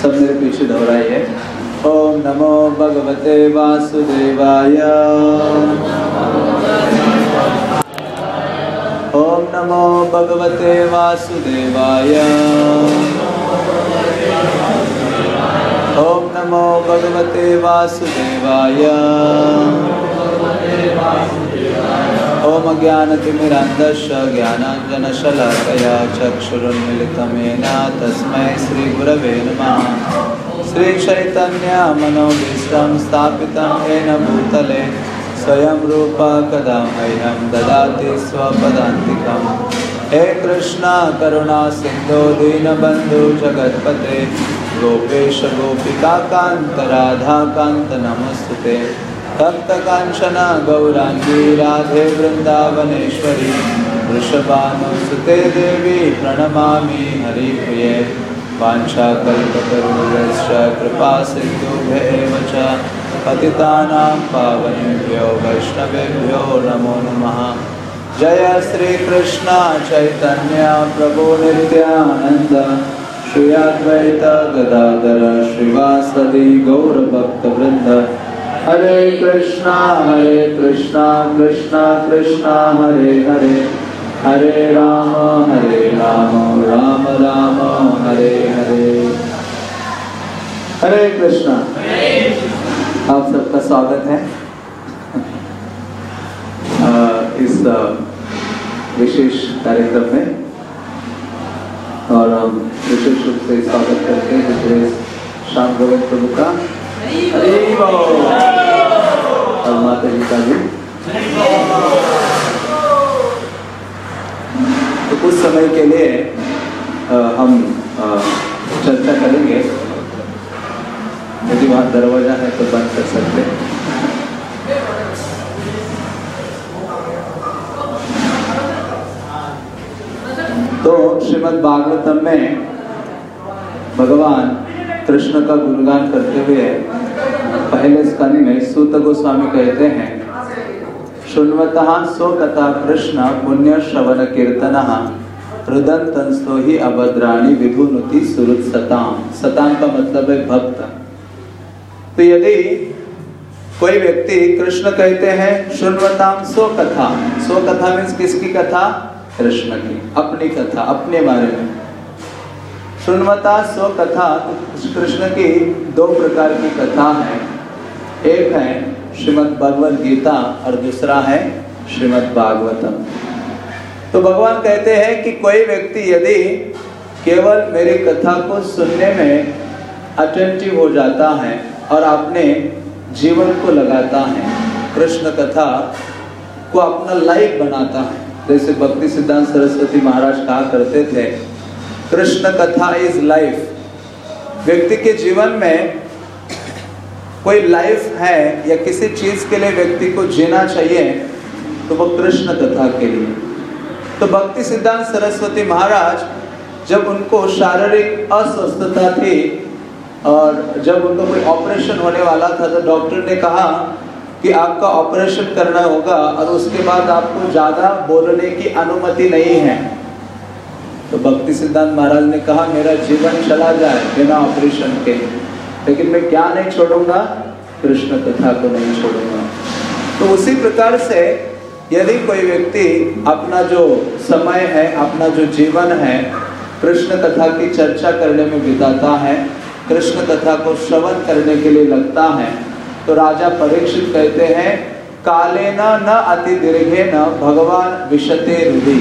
सब मेरे पीछे दोहराइए ओम नमो भगवते वासुदेवाय। ओम नमो भगवते वासुदेवाय। ओम नमो भगवते वासुदेवाय। ओम ज्ञानतिमिरान्धस्य ज्ञानाञ्जनशलाकया चक्षुरुन्मिलितं येन तस्मै श्रीगुरवे नमः श्रीचैतन्यमनोभीष्टं स्थापितं येन भूतले स्वयं रूप कदा मह्यं ददाति स्वपदान्तिकं हे कृष्ण, करुणा, सिन्धो, दीनबन्धु, जगत्पते। गोपेश गोपिकान्त राधाकान्त नमस्तुते तप्तकाञ्चन गौराङ्गी राधे वृन्दावनेश्वरी, वृषभानुसुते देवी प्रणमामि हरिप्रिये वाञ्छाकल्पतरुभ्यश्च कृपा सिन्धुभ्येव च, पतितानां पावनेभ्यो वैष्णवेभ्यो नमो नमः। जय श्रीकृष्ण चैतन्य प्रभु नित्यानन्द। श्री अद्वैत गदाधर श्रीवासदि गौरभक्तवृन्द। हरे कृष्णा हरे कृष्णा कृष्णा कृष्णा, हरे हरे। हरे राम हरे राम राम राम, हरे हरे। हरे कृष्णा। आप सबका स्वागत है। इस विशेष कार्यक्रम में। और हम विशेष रूप से स्वागत करते हैं श्याम गोविंद प्रभु का। और माता जी का भी तो कुछ समय के लिए हम चर्चा करेंगे यदि वहाँ दरवाज़ा है तो बंद कर सकते तो श्रीमद् भागवतम में भगवान कृष्ण का गुणगान करते हुए पहले स्कंद में सूत गोस्वामी कहते हैं शुण्वतः सो कथा कृष्ण पुण्य श्रवण कीर्तन रुदंतंस्तो ही अभद्राणी विधुनुति सुरुत सताम। सताम का मतलब है भक्त। तो यदि कोई व्यक्ति कृष्ण कहते हैं, शुण्वताम सो कथा सो कथा मीन्स किसकी कथा? कृष्ण की, अपनी कथा, अपने बारे में। शुण्वता सो कथा कृष्ण की दो प्रकार की कथा है। एक है श्रीमद् भगवद गीता और दूसरा है श्रीमद् भागवतम। तो भगवान कहते हैं कि कोई व्यक्ति यदि केवल मेरी कथा को सुनने में अटेंटिव हो जाता है और अपने जीवन को लगाता है, कृष्ण कथा को अपना लाइफ बनाता है। जैसे भक्ति सिद्धांत सरस्वती महाराज कहा करते थे कृष्ण कथा इज़ लाइफ व्यक्ति के जीवन में कोई लाइफ है या किसी चीज़ के लिए व्यक्ति को जीना चाहिए तो वो कृष्ण कथा के लिए। तो भक्ति सिद्धांत सरस्वती महाराज, जब उनको शारीरिक अस्वस्थता थी और जब उनको कोई ऑपरेशन होने वाला था तो डॉक्टर ने कहा कि आपका ऑपरेशन करना होगा और उसके बाद आपको ज़्यादा बोलने की अनुमति नहीं है। तो भक्ति सिद्धांत महाराज ने कहा, मेरा जीवन चला जाए बिना ऑपरेशन के। लेकिन मैं क्या नहीं छोड़ूँगा? कृष्ण कथा को नहीं छोड़ूँगा। तो उसी प्रकार से यदि कोई व्यक्ति अपना जो समय है, अपना जो जीवन है, कृष्ण कथा की चर्चा करने में बिताता है, कृष्ण कथा को श्रवण करने के लिए लगता है तो राजा परीक्षित कहते हैं काले न अति दीर्घे न भगवान विशते रुधि।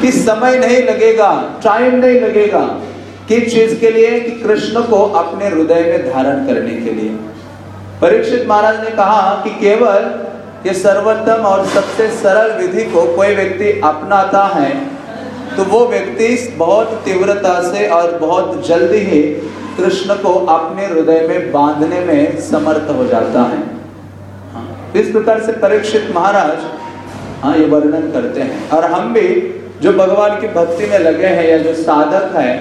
कि समय नहीं लगेगा टाइम नहीं लगेगा किस चीज़ के लिए? कि कृष्ण को अपने हृदय में धारण करने के लिए। परीक्षित महाराज ने कहा कि केवल ये सर्वोत्तम और सबसे सरल विधि को कोई व्यक्ति अपनाता है तो वो व्यक्ति बहुत तीव्रता से और बहुत जल्दी ही कृष्ण को अपने हृदय में बांधने में समर्थ हो जाता है। हाँ, इस प्रकार से परीक्षित महाराज हाँ ये वर्णन करते हैं। और हम भी जो भगवान की भक्ति में लगे हैं या जो साधक है,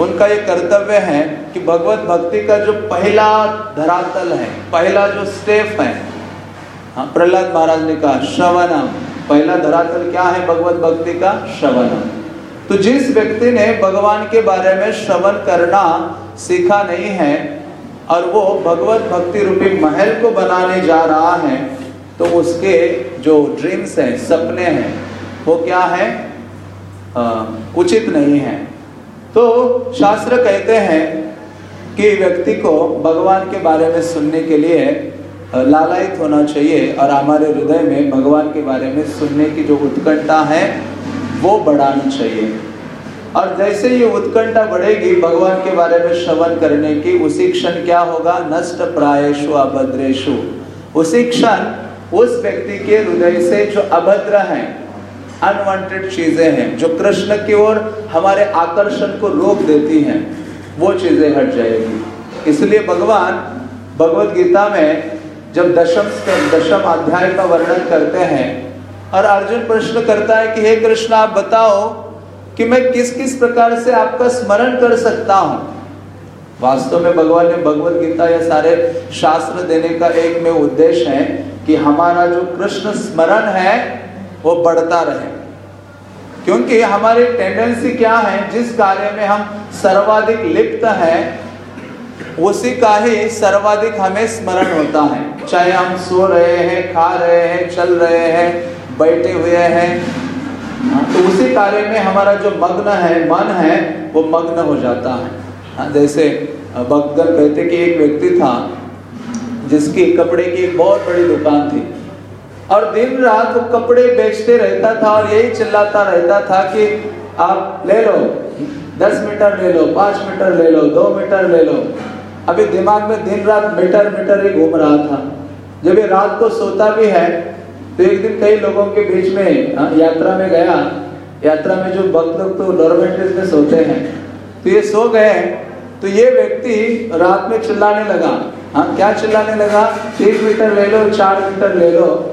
उनका ये कर्तव्य है कि भगवत भक्ति का जो पहला धरातल है, पहला जो स्टेप है हाँ प्रहलाद महाराज ने कहा, श्रवणम। पहला धरातल क्या है भगवत भक्ति का? श्रवणम। तो जिस व्यक्ति ने भगवान के बारे में श्रवण करना सीखा नहीं है, और वो भगवत भक्ति रूपी महल को बनाने जा रहा है तो उसके जो ड्रीम्स हैं, सपने हैं वो क्या है? आ, उचित नहीं है। तो शास्त्र कहते हैं कि व्यक्ति को भगवान के बारे में सुनने के लिए लालायित होना चाहिए और हमारे हृदय में भगवान के बारे में सुनने की जो उत्कंठा है वो बढ़ानी चाहिए। और जैसे ये उत्कंठा बढ़ेगी भगवान के बारे में श्रवण करने की उसी क्षण क्या होगा? नष्ट प्रायेशु अभद्रेशु उसी क्षण उस व्यक्ति के हृदय से जो अभद्र हैं अनवांटेड चीज़ें हैं, जो कृष्ण की ओर हमारे आकर्षण को रोक देती हैं, वो चीज़ें हट जाएगी। इसलिए भगवान भगवत गीता में जब दशम दशम अध्याय का वर्णन करते हैं, और अर्जुन प्रश्न करता है कि, हे कृष्ण, आप बताओ कि मैं किस किस प्रकार से आपका स्मरण कर सकता हूँ? वास्तव में भगवान ने भगवत गीता या सारे शास्त्र देने का एक में उद्देश्य है कि हमारा जो कृष्ण स्मरण है वो बढ़ता रहे। क्योंकि हमारी टेंडेंसी क्या है जिस कार्य में हम सर्वाधिक लिप्त हैं उसी का ही सर्वाधिक हमें स्मरण होता है। चाहे हम सो रहे हैं खा रहे हैं चल रहे हैं बैठे हुए हैं तो उसी कार्य में हमारा जो मग्न है मन है वो मग्न हो जाता है। हाँ, जैसे भक्तगण कहते कि एक व्यक्ति था जिसकी कपड़े की बहुत बड़ी दुकान थी। और दिन रात वो कपड़े बेचते रहता था और यही चिल्लाता रहता था कि आप ले लो दस मीटर ले लो पाँच मीटर ले लो दो मीटर ले लो। अभी दिमाग में दिन रात मीटर मीटर ही घूम रहा था। जब ये रात को सोता भी है तो एक दिन कई लोगों के बीच में हाँ, यात्रा में गया। यात्रा में जो भक्त लोग तो डॉर्मेंट्रीज में सोते हैं। तो ये सो गए तो ये व्यक्ति रात में चिल्लाने लगा। हाँ क्या चिल्लाने लगा? तीन मीटर ले लो चार मीटर ले लो।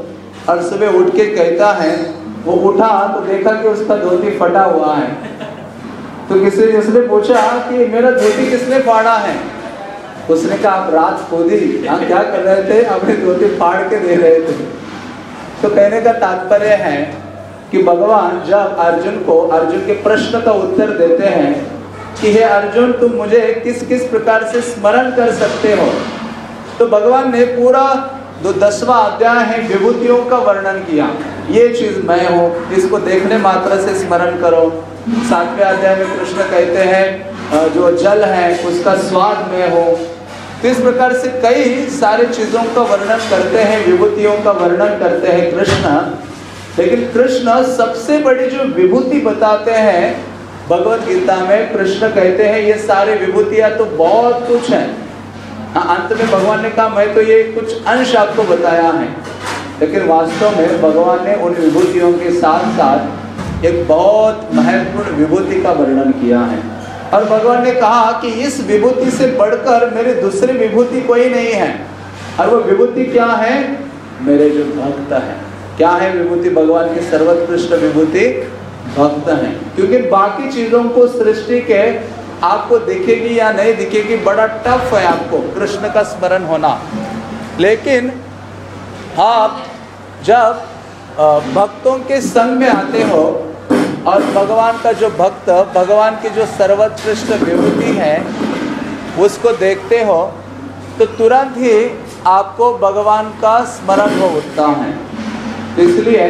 और सुबह उठ के कहता है, वो उठा तो देखा कि उसका धोती फटा हुआ है। तो किसी उसने पूछा कि, मेरा धोती किसने फाड़ा है? उसने कहा, आप रात खोदी हाँ क्या कर रहे थे? अपने धोती फाड़ के दे रहे थे। तो कहने का तात्पर्य है कि भगवान जब अर्जुन को, अर्जुन के प्रश्न का उत्तर देते हैं कि, हे अर्जुन, तुम मुझे किस किस प्रकार से स्मरण कर सकते हो? तो भगवान ने पूरा जो दसवा अध्याय है, विभूतियों का वर्णन किया। ये चीज़ मैं हूँ, इसको देखने मात्र से स्मरण करो। सातवें अध्याय में कृष्ण कहते हैं जो जल है, उसका स्वाद में हो। तो इस प्रकार से कई सारे चीज़ों का वर्णन करते हैं, विभूतियों का वर्णन करते हैं कृष्ण। लेकिन कृष्ण सबसे बड़ी जो विभूति बताते हैं, भगवत गीता में कृष्ण कहते हैं, ये सारे विभूतियाँ तो बहुत कुछ है। हाँ अंत में भगवान ने कहा, मैं तो ये कुछ अंश आपको बताया है। लेकिन वास्तव में भगवान ने उन विभूतियों के साथ साथ एक बहुत महत्वपूर्ण विभूति का वर्णन किया है। और भगवान ने कहा कि इस विभूति से बढ़कर मेरी दूसरी विभूति कोई नहीं है। और वो विभूति क्या है? मेरे जो भक्त है। क्या है विभूति? भगवान की सर्वोत्कृष्ट विभूति भक्त है। क्योंकि बाकी चीज़ों को सृष्टि के आपको दिखेगी या नहीं दिखेगी, बड़ा टफ है आपको कृष्ण का स्मरण होना। लेकिन आप जब भक्तों के संग में आते हो और भगवान का जो भक्त, भगवान की जो सर्वोत्कृष्ट विभूति है, उसको देखते हो तो तुरंत ही आपको भगवान का स्मरण हो उठता है। इसलिए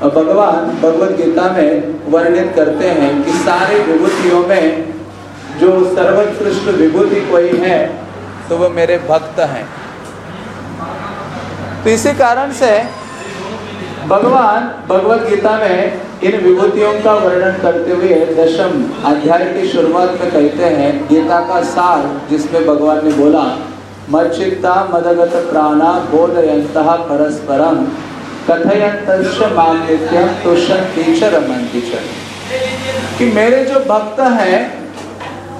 भगवान भगवत गीता में वर्णित करते हैं कि सारे विभूतियों में जो सर्वोत्कृष्ट विभूति कोई है तो वो मेरे भक्त हैं। तो इसी कारण से भगवान भगवत गीता में इन विभूतियों का वर्णन करते हुए दशम अध्याय की शुरुआत में कहते हैं, गीता का सार, जिसमें भगवान ने बोला मचित्ता मदगत प्राणा बोधयंत परस्परम कथयंत कि मेरे जो भक्त हैं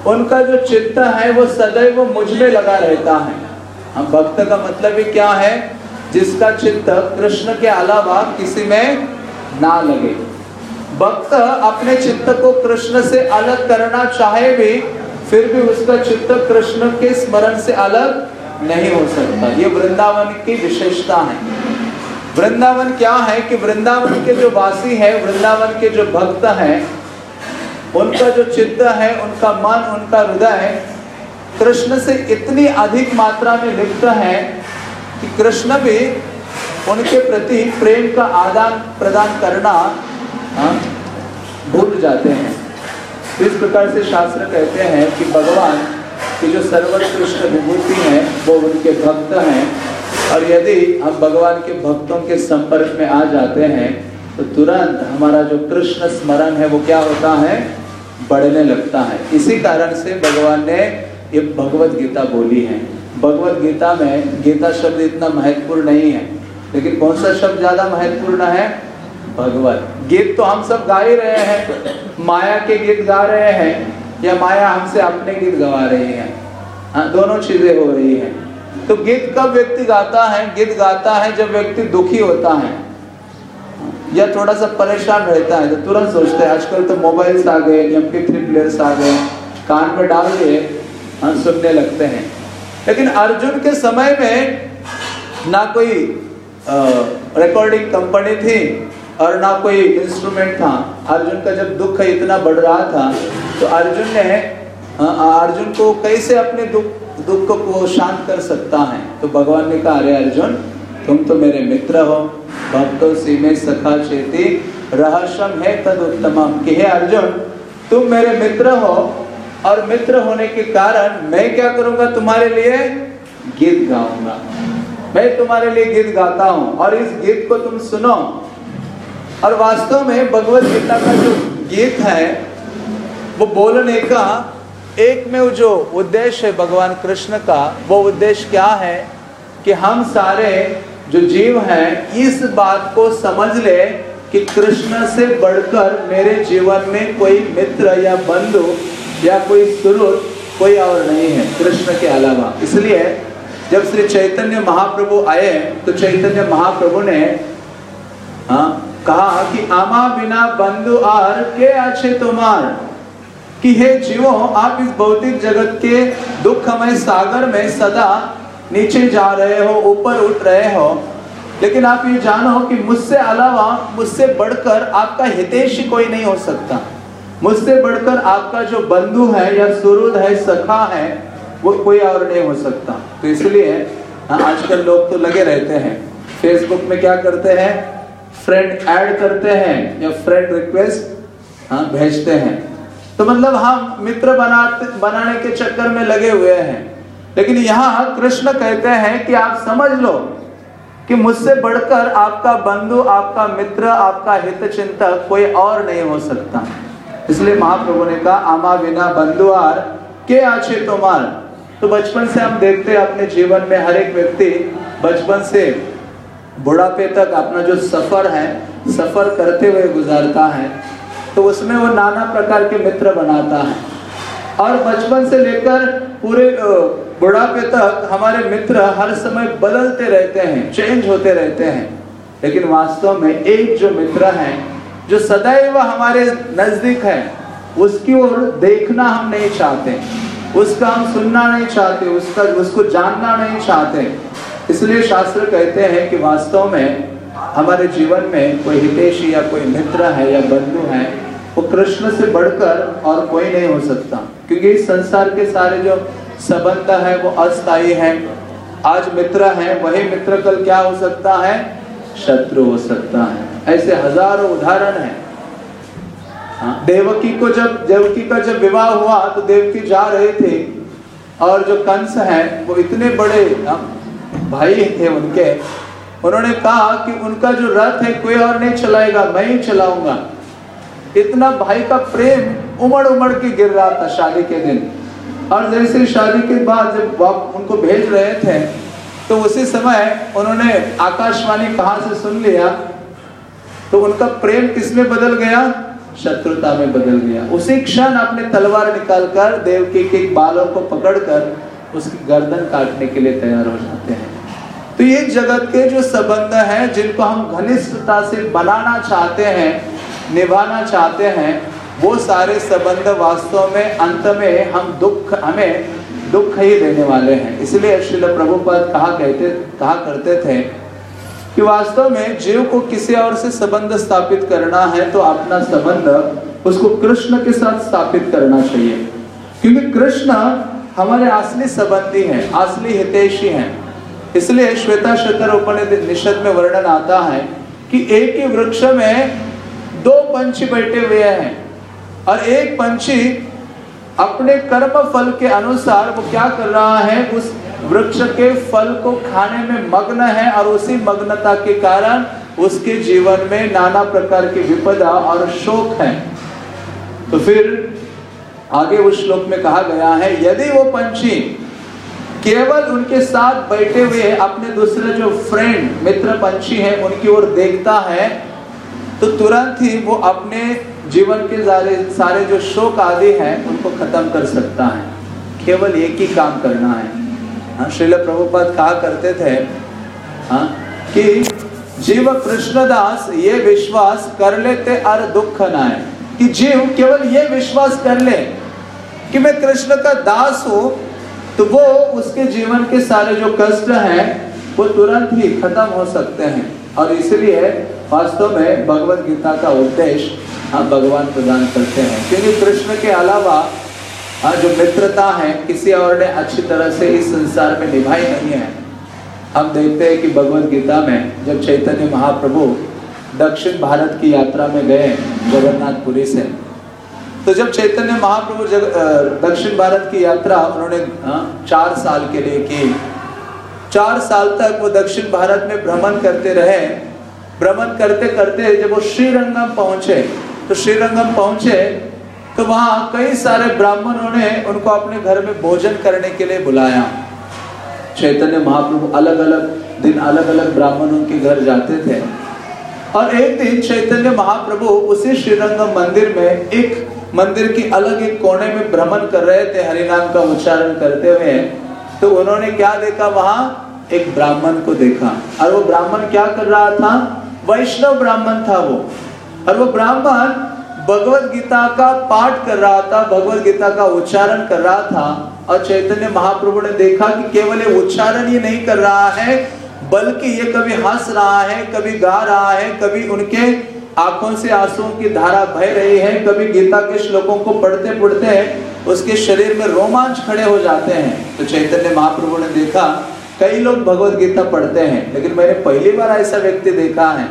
उनका जो चित्त है, वो सदैव मुझमें लगा रहता है। हम भक्त का मतलब ही क्या है? जिसका चित्त कृष्ण के अलावा किसी में ना लगे। भक्त अपने चित्त को कृष्ण से अलग करना चाहे भी, फिर भी उसका चित्त कृष्ण के स्मरण से अलग नहीं हो सकता। ये वृंदावन की विशेषता है। वृंदावन क्या है कि वृंदावन के जो वासी है, वृंदावन के जो भक्त हैं उनका जो चित्त है उनका मन उनका हृदय कृष्ण से इतनी अधिक मात्रा में लिप्त है कि कृष्ण भी उनके प्रति प्रेम का आदान प्रदान करना हाँ, भूल जाते हैं। इस प्रकार से शास्त्र कहते हैं कि भगवान की जो सर्वोत्कृष्ट विभूति है वो उनके भक्त हैं। और यदि हम भगवान के भक्तों के संपर्क में आ जाते हैं तो तुरंत हमारा जो कृष्ण स्मरण है वो क्या होता है? बढ़ने लगता है। इसी कारण से भगवान ने ये भगवत गीता बोली है। भगवत गीता में गीता शब्द इतना महत्वपूर्ण नहीं है, लेकिन कौन सा शब्द ज़्यादा महत्वपूर्ण है? भगवत। गीत तो हम सब गा ही रहे हैं। माया के गीत गा रहे हैं, या माया हमसे अपने गीत गवा रही है। हाँ दोनों चीज़ें हो रही है। तो गीत कब व्यक्ति गाता है? गीत गाता है जब व्यक्ति दुखी होता है। या थोड़ा सा परेशान रहता है तो तुरंत सोचते हैं, आजकल तो मोबाइल्स आ गए एम पी थ्री प्लेयर्स आ गए, कान में डाल के हाँ सुनने लगते हैं। लेकिन अर्जुन के समय में ना कोई रिकॉर्डिंग कंपनी थी और ना कोई इंस्ट्रूमेंट था। अर्जुन का जब दुख इतना बढ़ रहा था तो अर्जुन ने अर्जुन को कैसे अपने दुख दुख को शांत कर सकता है? तो भगवान ने कहा, अरे अर्जुन तुम तो मेरे मित्र हो। भक्तों सी में सखा चेती रहस्यम है तद उत्तम कि हे अर्जुन, तुम मेरे मित्र हो और मित्र होने के कारण मैं क्या करूँगा तुम्हारे लिए? गीत गाऊँगा। मैं तुम्हारे लिए गीत गाता हूँ और इस गीत को तुम सुनो। और वास्तव में भगवत गीता का जो गीत है, वो बोलने का एक में जो उद्देश्य है भगवान कृष्ण का, वो उद्देश्य क्या है कि हम सारे जो जीव है, इस बात को समझ ले कि कृष्ण से बढ़कर मेरे जीवन में कोई मित्र या बंधु या कोई सुरुत कोई और नहीं है, कृष्ण के अलावा। इसलिए जब श्री चैतन्य महाप्रभु आए तो चैतन्य महाप्रभु ने हाँ कहा कि आमा बिना बंधु आर के अच्छे तुम्हार? कि हे जीवो, आप इस भौतिक जगत के दुखमय सागर में सदा नीचे जा रहे हो ऊपर उठ रहे हो। लेकिन आप ये जानो कि मुझसे अलावा मुझसे बढ़कर आपका हितेश कोई नहीं हो सकता। मुझसे बढ़कर आपका जो बंधु है या सुरुद है सखा है वो कोई और नहीं हो सकता। तो इसलिए हाँ, आजकल लोग तो लगे रहते हैं। फेसबुक में क्या करते हैं? फ्रेंड ऐड करते हैं या फ्रेंड रिक्वेस्ट हाँ भेजते हैं। तो मतलब हम मित्र बनाते बनाने के चक्कर में लगे हुए हैं। लेकिन यहाँ कृष्ण कहते हैं कि आप समझ लो कि मुझसे बढ़कर आपका बंधु, आपका मित्र, आपका हित चिंतक कोई और नहीं हो सकता। इसलिए महाप्रभु ने कहा, आमा बिना बंधुआर, के आछे तुम्हार? तो बचपन से हम देखते हैं, अपने जीवन में हर एक व्यक्ति बचपन से बुढ़ापे तक अपना जो सफ़र है, सफ़र करते हुए गुजारता है तो उसमें वो नाना प्रकार के मित्र बनाता है। और बचपन से लेकर पूरे बुढ़ापे तक हमारे मित्र हर समय बदलते रहते हैं चेंज होते रहते हैं। लेकिन वास्तव में एक जो मित्र है, जो सदैव हमारे नज़दीक है, उसकी ओर देखना हम नहीं चाहते। उसका हम सुनना नहीं चाहते, उसका, उसको जानना नहीं चाहते। इसलिए शास्त्र कहते हैं कि वास्तव में हमारे जीवन में कोई हितेशी या कोई मित्र है या बंधु है, वो कृष्ण से बढ़कर और कोई नहीं हो सकता। क्योंकि इस संसार के सारे जो संबंध है वो अस्थाई है। आज मित्र है वही मित्र कल क्या हो सकता है? शत्रु हो सकता है। ऐसे हज़ारों उदाहरण है। हाँ, देवकी को जब देवकी का जब विवाह हुआ तो देवकी जा रहे थे। और जो कंस है वो इतने बड़े भाई थे उनके। उन्होंने कहा कि उनका जो रथ है कोई और नहीं चलाएगा मैं ही चलाऊँगा। इतना भाई का प्रेम उमड़ उमड़ के गिर रहा था शादी के दिन। और जैसे शादी के बाद जब उनको भेज रहे थे तो उसी समय उन्होंने आकाशवाणी कहा से सुन लिया तो उनका प्रेम किसमें बदल गया? शत्रुता में बदल गया। उसी क्षण अपने तलवार निकालकर देवकी के बालों को पकड़कर उसकी गर्दन काटने के लिए तैयार हो जाते हैं। तो ये जगत के जो संबंध हैं, जिनको हम घनिष्ठता से बनाना चाहते हैं, निभाना चाहते हैं वो सारे संबंध वास्तव में, अंत में हम दुख, हमें दुख ही देने वाले हैं। इसलिए श्रील प्रभुपद कहा कहते, कहा करते थे कि वास्तव में जीव को किसी और से संबंध स्थापित करना है तो अपना संबंध उसको कृष्ण के साथ स्थापित करना चाहिए। क्योंकि कृष्ण हमारे असली संबंधी हैं, असली हितेशी हैं। इसलिए श्वेता शतर उपनिषद में वर्णन आता है कि एक ही वृक्ष में दो पंछी बैठे हुए हैं। और एक पंछी अपने कर्म फल के अनुसार वो क्या कर रहा है, उस वृक्ष के फल को खाने में मग्न है और उसी मग्नता के कारण उसके जीवन में नाना प्रकार की विपदा और शोक है। तो फिर आगे उस श्लोक में कहा गया है, यदि वो पंछी केवल उनके साथ बैठे हुए अपने दूसरे जो फ्रेंड मित्र पंछी हैं, उनकी ओर देखता है तो तुरंत ही वो अपने जीवन के सारे सारे जो शोक आदि हैं, उनको खत्म कर सकता है। केवल एक ही काम करना है। हाँ श्रील प्रभुपाद कहा करते थे हाँ कि जीव कृष्णदास ये विश्वास कर लेते अर दुख न है कि जीव केवल ये विश्वास कर ले कि मैं कृष्ण का दास हूँ तो वो उसके जीवन के सारे जो कष्ट हैं, वो तुरंत ही खत्म हो सकते हैं। और इसलिए वास्तव में भगवत गीता का उद्देश्य हम भगवान प्रदान करते हैं। क्योंकि कृष्ण के अलावा हाँ जो मित्रता है, किसी और ने अच्छी तरह से इस संसार में निभाई नहीं है। हम देखते हैं कि भगवत गीता में जब चैतन्य महाप्रभु दक्षिण भारत की यात्रा में गए, जगन्नाथपुरी से तो जब चैतन्य महाप्रभु जग दक्षिण भारत की यात्रा उन्होंने चार साल के लिए की। चार साल तक वो दक्षिण भारत में भ्रमण करते रहे। भ्रमण करते करते जब वो श्रीरंगम पहुँचे तो श्रीरंगम पहुँचे तो वहाँ कई सारे ब्राह्मणों ने उनको अपने घर में भोजन करने के लिए बुलाया। चैतन्य महाप्रभु अलग अलग दिन अलग अलग ब्राह्मणों के घर जाते थे। और एक दिन चैतन्य महाप्रभु उसी श्रीरंगम मंदिर में एक मंदिर की अलग एक कोने में भ्रमण कर रहे थे, हरिनाम का उच्चारण करते हुए। तो उन्होंने क्या देखा वहाँ? एक ब्राह्मण को देखा। और वो ब्राह्मण क्या कर रहा था? वैष्णव ब्राह्मण था वो। और वो ब्राह्मण भगवत गीता का पाठ कर रहा था, भगवत गीता का उच्चारण कर रहा था और चैतन्य महाप्रभु ने देखा कि केवल ये उच्चारण ही नहीं कर रहा है, बल्कि ये कभी हंस रहा है, कभी गा रहा है, कभी उनके आँखों से आंसुओं की धारा बह रही है, कभी गीता के श्लोकों को पढ़ते पढ़ते उसके शरीर में रोमांच खड़े हो जाते हैं। तो चैतन्य महाप्रभु ने देखा, कई लोग भगवत गीता पढ़ते हैं, लेकिन मैंने पहली बार ऐसा व्यक्ति देखा है।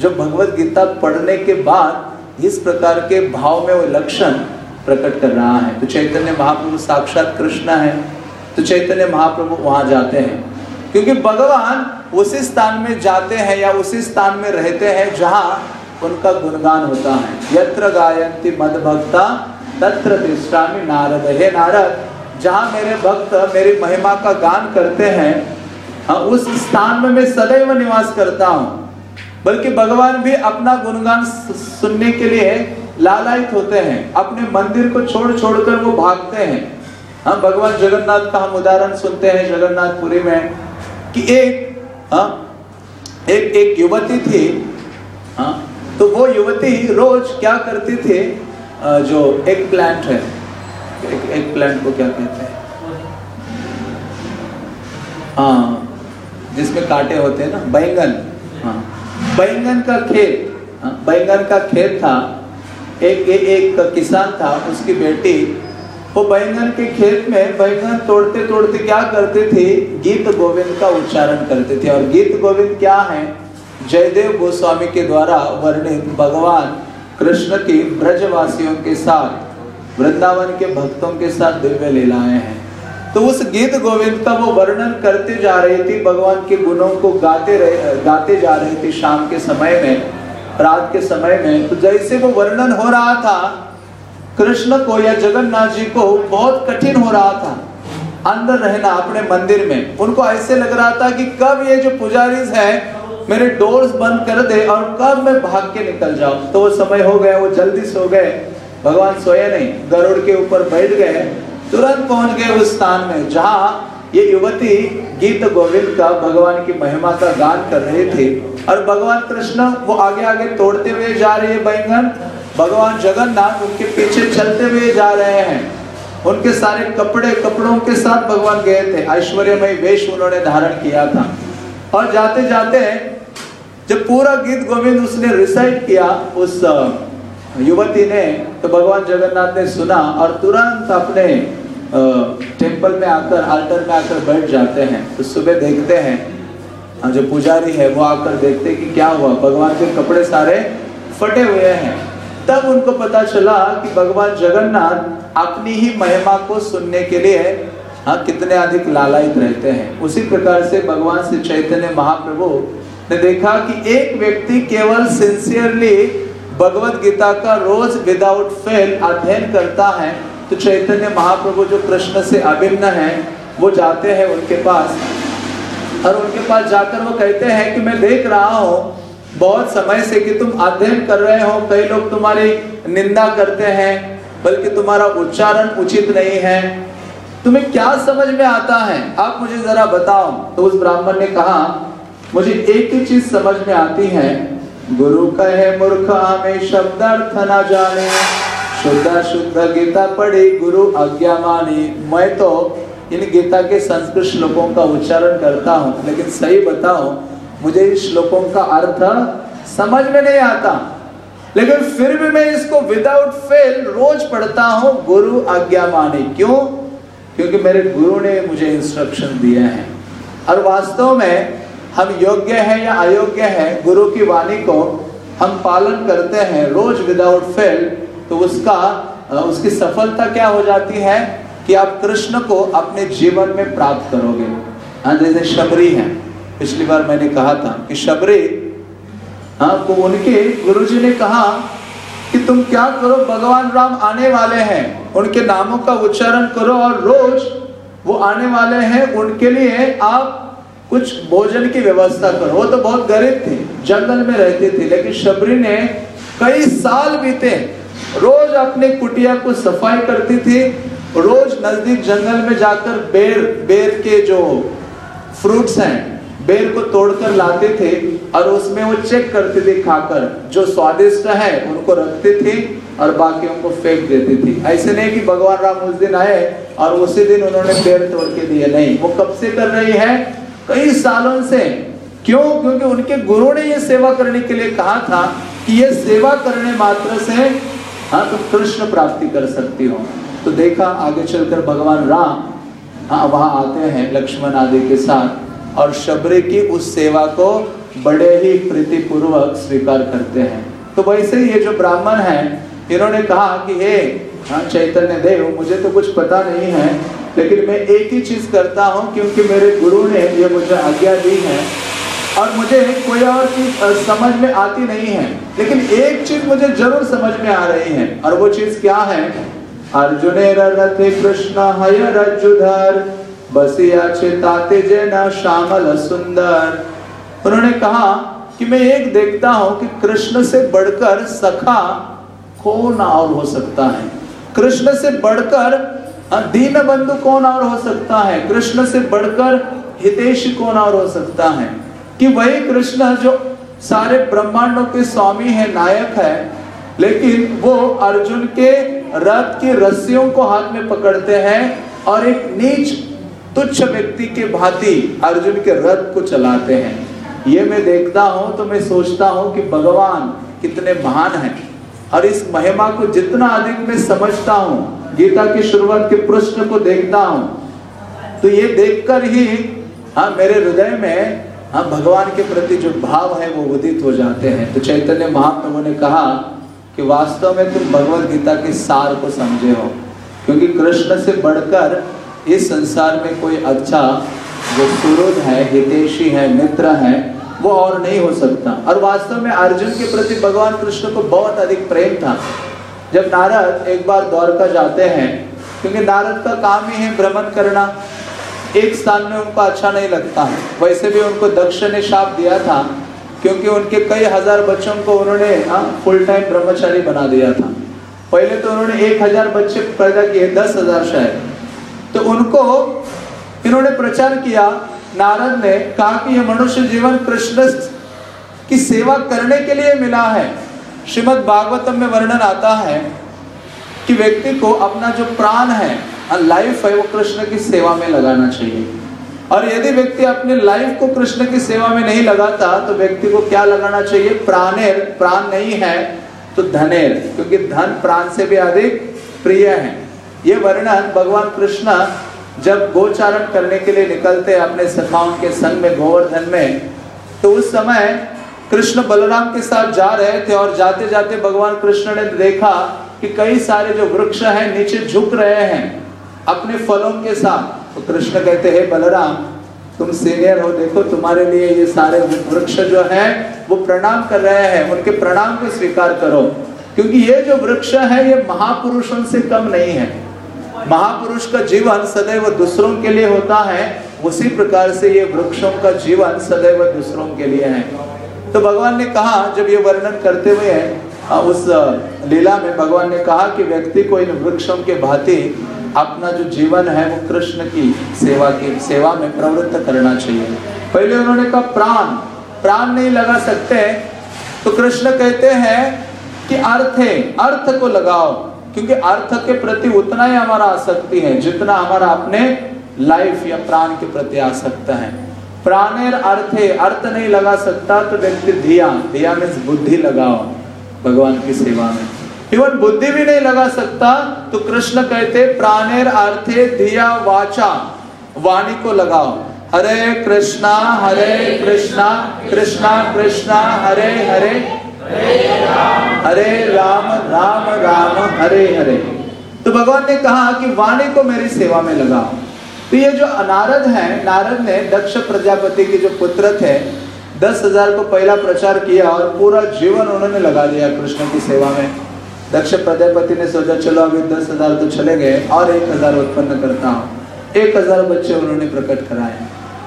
जो भगवत गीता पढ़ने के बाद इस प्रकार के भाव में वो लक्षण प्रकट कर रहा है। तो चैतन्य महाप्रभु साक्षात कृष्ण है तो चैतन्य महाप्रभु वहाँ जाते हैं। क्योंकि भगवान उसी स्थान में जाते हैं या उसी स्थान में रहते हैं जहाँ उनका गुणगान होता है। यत्र गायंती मद भक्ता तत्र तिष्ठामी नारद। हे नारद, जहाँ मेरे भक्त मेरी महिमा का गान करते हैं हाँ उस स्थान में मैं सदैव निवास करता हूँ। बल्कि भगवान भी अपना गुणगान सुनने के लिए लालायित होते हैं। अपने मंदिर को छोड़ छोड़कर वो भागते हैं। हाँ भगवान जगन्नाथ का हम उदाहरण सुनते हैं जगन्नाथपुरी में कि एक हाँ एक एक युवती थी हाँ तो वो युवती रोज क्या करती थी जो एक प्लांट है एक, एक प्लांट को क्या कहते हैं? हाँ जिसमें कांटे होते हैं ना बैंगन हाँ। बैंगन का खेत हाँ, बैंगन का खेत था। एक एक, एक किसान था उसकी बेटी। वो बैंगन के खेत में बैंगन तोड़ते तोड़ते क्या करते थे? गीत गोविंद का उच्चारण करते थे। और गीत गोविंद क्या है? जयदेव गोस्वामी के द्वारा वर्णित भगवान कृष्ण की ब्रजवासियों के साथ वृंदावन के भक्तों के साथ दिव्य लीलाएँ हैं। तो उस गीत गोविंद का वो वर्णन करते जा रही थी, भगवान के गुणों को गाते रहे, गाते जा रहे थे शाम के समय में, रात के समय में। तो जैसे वो वर्णन हो रहा था, कृष्ण को या जगन्नाथ जी को बहुत कठिन हो रहा था, अंदर रहना अपने मंदिर में। उनको ऐसे लग रहा था कि कब ये जो पुजारी है, मेरे डोर्स बंद कर दे और कब मैं भाग के निकल जाऊँ। तो वो समय हो गया, वो जल्दी सो गए। भगवान सोए नहीं, गरुड़ के ऊपर बैठ गए। तुरंत पहुँच गए उस स्थान में, जहाँ ये युवती गीत गोविंद का भगवान की महिमा का गान कर रहे थे। और भगवान कृष्ण वो आगे आगे तोड़ते हुए जा रहे हैं बैंगन। भगवान जगन्नाथ उनके पीछे चलते हुए जा रहे हैं। उनके सारे कपड़े कपड़ों के साथ भगवान गए थे। ऐश्वर्यमय वेश उन्होंने धारण किया था। और जाते जाते जब पूरा गीत गोविंद उसने रिसाइट किया, उस युवती ने तो भगवान जगन्नाथ ने सुना और तुरंत अपने टेंपल में आकर आल्टर में आकर बैठ जाते हैं। तो सुबह देखते हैं जो पुजारी है, वो आकर देखते हैं कि क्या हुआ। भगवान के कपड़े सारे फटे हुए हैं। तब उनको पता चला कि भगवान जगन्नाथ अपनी ही महिमा को सुनने के लिए हाँ कितने अधिक लालायित रहते हैं। उसी प्रकार से भगवान श्री चैतन्य महाप्रभु ने देखा कि एक व्यक्ति केवल सिंसियरली भगवत गीता का रोज विदाउट फेल अध्ययन करता है। तो चैतन्य महाप्रभु जो कृष्ण से अभिन्न है, वो जाते हैं उनके पास। और उनके पास जाकर वो कहते हैं कि मैं देख रहा हूँ, बहुत समय से कि तुम अध्ययन कर रहे हो, कई लोग तुम्हारी निंदा करते हैं, बल्कि तुम्हारा उच्चारण उचित नहीं है। तुम्हें क्या समझ में आता है? आप मुझे जरा बताओ। तो उस ब्राह्मण ने कहा, मुझे एक ही चीज़ समझ में आती है। गुरु कहे मूर्ख हमें शब्द अर्थ न जाने। शुद्ध शुद्ध गीता पढ़ी, गुरु आज्ञा मानी। मैं तो इन गीता के संस्कृत श्लोकों का उच्चारण करता हूँ, लेकिन सही बताओ मुझे इस श्लोकों का अर्थ समझ में नहीं आता। लेकिन फिर भी मैं इसको विदाउट फेल रोज पढ़ता हूँ, गुरु आज्ञा माने। क्यों? क्योंकि मेरे गुरु ने मुझे इंस्ट्रक्शन दिए हैं। और वास्तव में हम योग्य है या अयोग्य है, गुरु की वाणी को हम पालन करते हैं रोज विदाउट फेल तो उसका उसकी सफलता क्या हो जाती है कि आप कृष्ण को अपने जीवन में प्राप्त करोगे। हाँ, जैसे शबरी है। पिछली बार मैंने कहा था कि शबरी हाँ को उनके गुरुजी ने कहा कि तुम क्या करो भगवान राम आने वाले हैं। उनके नामों का उच्चारण करो और रोज वो आने वाले हैं। उनके लिए आप कुछ भोजन की व्यवस्था करो। वो तो बहुत गरीब थे जंगल में रहते थे लेकिन शबरी ने कई साल बीते रोज अपने कुटिया को सफ़ाई करती थी, रोज नज़दीक जंगल में जाकर बेर बेर के जो फ्रूट्स हैं बेल को तोड़कर लाते थे और उसमें वो चेक करते थे खाकर, जो स्वादिष्ट है उनको रखते थे और बाकी उनको फेंक देते थे। ऐसे नहीं कि भगवान राम उस दिन आए और उसी दिन उन्होंने पेड़ तोड़ के दिए। नहीं, वो कब से कर रही है? कई सालों से। क्यों? क्योंकि उनके गुरु ने ये सेवा करने के लिए कहा था कि ये सेवा करने मात्र से हाँ तुम तो कृष्ण प्राप्ति कर सकती हो। तो देखा, आगे चलकर भगवान राम हाँ वहाँ आते हैं लक्ष्मण आदि के साथ और शबरी की उस सेवा को बड़े ही प्रीतिपूर्वक स्वीकार करते हैं। तो वैसे ही ये जो ब्राह्मण है, इन्होंने कहा कि, हे हाँ चैतन्य देव, मुझे तो कुछ पता नहीं है, लेकिन मैं एक ही चीज़ करता हूँ क्योंकि मेरे गुरु ने ये मुझे आज्ञा दी है और मुझे कोई और चीज़ समझ में आती नहीं है। लेकिन एक चीज़ मुझे ज़रूर समझ में आ रही है, और वो चीज़ क्या है? अर्जुन रथे कृष्ण हय रजुधर बसिया ताते जेना श्यामल सुंदर। उन्होंने कहा कि मैं एक देखता हूँ कि कृष्ण से बढ़कर सखा कौन और हो सकता है? कृष्ण से बढ़कर दीन बंधु कौन और हो सकता है? कृष्ण से बढ़कर हितेश कौन और हो सकता है? कि वही कृष्ण जो सारे ब्रह्मांडों के स्वामी है, नायक है, लेकिन वो अर्जुन के रथ की रस्सियों को हाथ में पकड़ते हैं और एक नीच तुच्छ व्यक्ति के भांति अर्जुन के रथ को चलाते हैं। ये मैं देखता हूँ तो मैं सोचता हूँ कि भगवान कितने महान हैं और इस महिमा को जितना अधिक मैं समझता हूँ, गीता की शुरुआत के प्रश्न को देखता हूँ तो ये देखकर ही हाँ मेरे हृदय में हाँ भगवान के प्रति जो भाव है, वो उदित हो जाते हैं। तो चैतन्य महाप्रभु ने कहा कि वास्तव में तुम भगवत गीता के सार को समझे हो, क्योंकि कृष्ण से बढ़कर इस संसार में कोई अच्छा जो सुरुद है, हितेशी है, मित्र है, वो और नहीं हो सकता। और वास्तव में अर्जुन के प्रति भगवान कृष्ण को बहुत अधिक प्रेम था। जब नारद एक बार द्वारका जाते हैं, क्योंकि नारद का काम ही है भ्रमण करना एक स्थान में उनको अच्छा नहीं लगता। वैसे भी उनको दक्ष ने शाप दिया था, क्योंकि उनके कई हज़ार बच्चों को उन्होंने फुल टाइम ब्रह्मचारी बना दिया था। पहले तो उन्होंने एक हज़ार बच्चे पैदा किए, दस हज़ार शायद। तो उनको इन्होंने प्रचार किया, नारद ने कहा कि यह मनुष्य जीवन कृष्ण की सेवा करने के लिए मिला है। श्रीमद भागवतम में वर्णन आता है कि व्यक्ति को अपना जो प्राण है लाइफ है वो कृष्ण की सेवा में लगाना चाहिए। और यदि व्यक्ति अपने लाइफ को कृष्ण की सेवा में नहीं लगाता तो व्यक्ति को क्या लगाना चाहिए? प्राणेर। प्राण नहीं है तो धनेर। क्योंकि धन प्राण से भी अधिक प्रिय है। ये वर्णन भगवान कृष्ण जब गोचारण करने के लिए निकलते अपने सखाओं के संग में, गोवर्धन में तो उस समय कृष्ण बलराम के साथ जा रहे थे और जाते जाते भगवान कृष्ण ने देखा कि कई सारे जो वृक्ष हैं, नीचे झुक रहे हैं। अपने फलों के साथ। तो कृष्ण कहते, हैं बलराम, तुम सीनियर हो, देखो तुम्हारे लिए ये सारे वृक्ष जो है, वो प्रणाम कर रहे हैं। उनके प्रणाम को स्वीकार करो। क्योंकि ये जो वृक्ष है, ये महापुरुषों से कम नहीं है। महापुरुष का जीवन सदैव दूसरों के लिए होता है। उसी प्रकार से ये वृक्षों का जीवन सदैव दूसरों के लिए है। तो भगवान ने कहा, जब ये वर्णन करते हुए उस लीला में भगवान ने कहा कि व्यक्ति को इन वृक्षों के भांति अपना जो जीवन है वो कृष्ण की सेवा की, सेवा में प्रवृत्त करना चाहिए। पहले उन्होंने कहा, प्राण। प्राण नहीं लगा सकते। तो कृष्ण कहते हैं कि अर्थ है, अर्थ को लगाओ, क्योंकि अर्थ के प्रति उतना ही हमारा आसक्ति है जितना हमारा अपने लाइफ या प्राण के प्रति आसक्त है। प्राणेर अर्थ है, अर्थ नहीं लगा सकता तो व्यक्ति धिया धिया मीन्स बुद्धि लगाओ, भगवान की सेवा में। इवन बुद्धि भी नहीं लगा सकता तो कृष्ण कहते प्राणेर अर्थे धिया वाचा वाणी को लगाओ हरे कृष्णा हरे कृष्णा कृष्णा कृष्णा हरे हरे हरे राम राम राम हरे हरे तो भगवान ने कहा कि वाणी को मेरी सेवा में लगाओ। तो ये जो नारद है, नारद ने दक्ष प्रजापति के जो पुत्र थे, दस हज़ार को पहला प्रचार किया और पूरा जीवन उन्होंने लगा दिया कृष्ण की सेवा में। दक्ष प्रजापति ने सोचा, चलो, अभी दस हज़ार तो चले गए और एक हज़ार उत्पन्न करता हूँ। एक हज़ार बच्चे उन्होंने प्रकट कराए।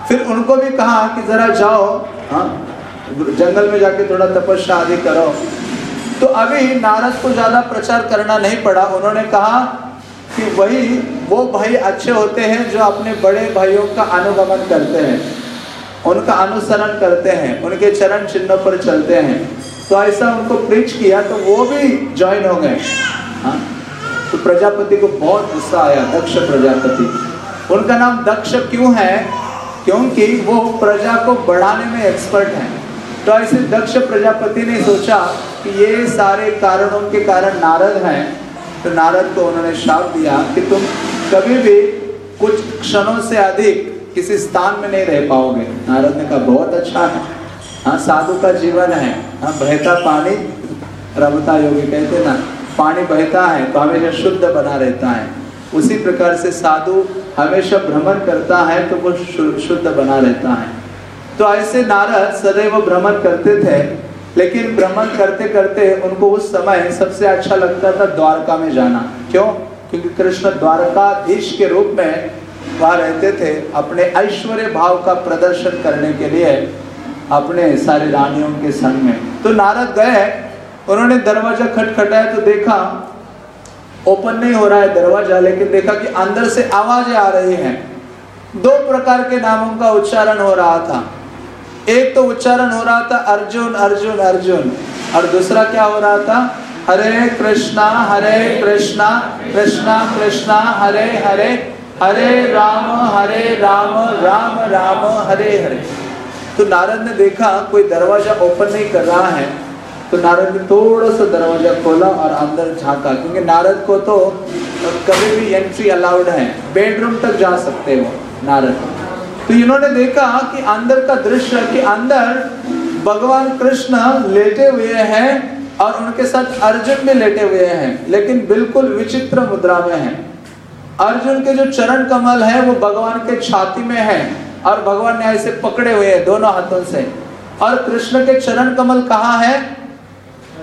फिर उनको भी कहा कि जरा जाओ हाँ जंगल में जाके थोड़ा तपस्या आदि करो। तो अभी नारद को ज़्यादा प्रचार करना नहीं पड़ा। उन्होंने कहा कि वही, वो भाई अच्छे होते हैं जो अपने बड़े भाइयों का अनुगमन करते हैं। उनका अनुसरण करते हैं, उनके चरण चिन्हों पर चलते हैं। तो ऐसा उनको प्रीच किया तो वो भी ज्वाइन हो? गए तो प्रजापति को बहुत गुस्सा आया, दक्ष प्रजापति। उनका नाम दक्ष क्यों है? क्योंकि वो प्रजा को बढ़ाने में एक्सपर्ट हैं। तो ऐसे दक्ष प्रजापति ने सोचा कि ये सारे कारणों के कारण नारद हैं। तो नारद को उन्होंने श्राप दिया कि तुम कभी भी कुछ क्षणों से अधिक किसी स्थान में नहीं रह पाओगे। नारद ने कहा, बहुत अच्छा है। हाँ साधु का जीवन है। हाँ बहता पानी रमता योगी कहते ना, पानी बहता है तो हमेशा शुद्ध बना रहता है। उसी प्रकार से साधु हमेशा भ्रमण करता है तो वो शुद्ध बना रहता है। तो ऐसे नारद सदैव भ्रमण करते थे, लेकिन भ्रमण करते करते उनको उस समय सबसे अच्छा लगता था द्वारका में जाना। क्यों? क्योंकि कृष्ण द्वारकाधीश के रूप में वहाँ रहते थे अपने ऐश्वर्य भाव का प्रदर्शन करने के लिए। अपने सारे रानियों के संग में। तो नारद गए, उन्होंने दरवाज़ा खटखटाया तो देखा ओपन नहीं हो रहा है दरवाज़ा, लेकिन देखा कि अंदर से आवाज़ें आ रही हैं। दो प्रकार के नामों का उच्चारण हो रहा था। एक तो उच्चारण हो रहा था, अर्जुन अर्जुन अर्जुन। और दूसरा क्या हो रहा था, हरे कृष्णा हरे कृष्णा कृष्णा कृष्णा, हरे हरे हरे राम हरे राम राम राम, हरे हरे। तो नारद ने देखा, कोई दरवाज़ा ओपन नहीं कर रहा है तो नारद ने थोड़ा सा दरवाज़ा खोला और अंदर झांका, क्योंकि नारद को तो कभी भी एंट्री अलाउड है। बेडरूम तक जा सकते हो, नारद। तो इन्होंने देखा कि अंदर का दृश्य कि अंदर भगवान कृष्ण लेटे हुए हैं और उनके साथ अर्जुन भी लेटे हुए हैं, लेकिन बिल्कुल विचित्र मुद्रा में है। अर्जुन के जो चरण कमल है, वो भगवान के छाती में है। और भगवान ने ऐसे पकड़े हुए हैं दोनों हाथों से। और कृष्ण के चरण कमल कहाँ है?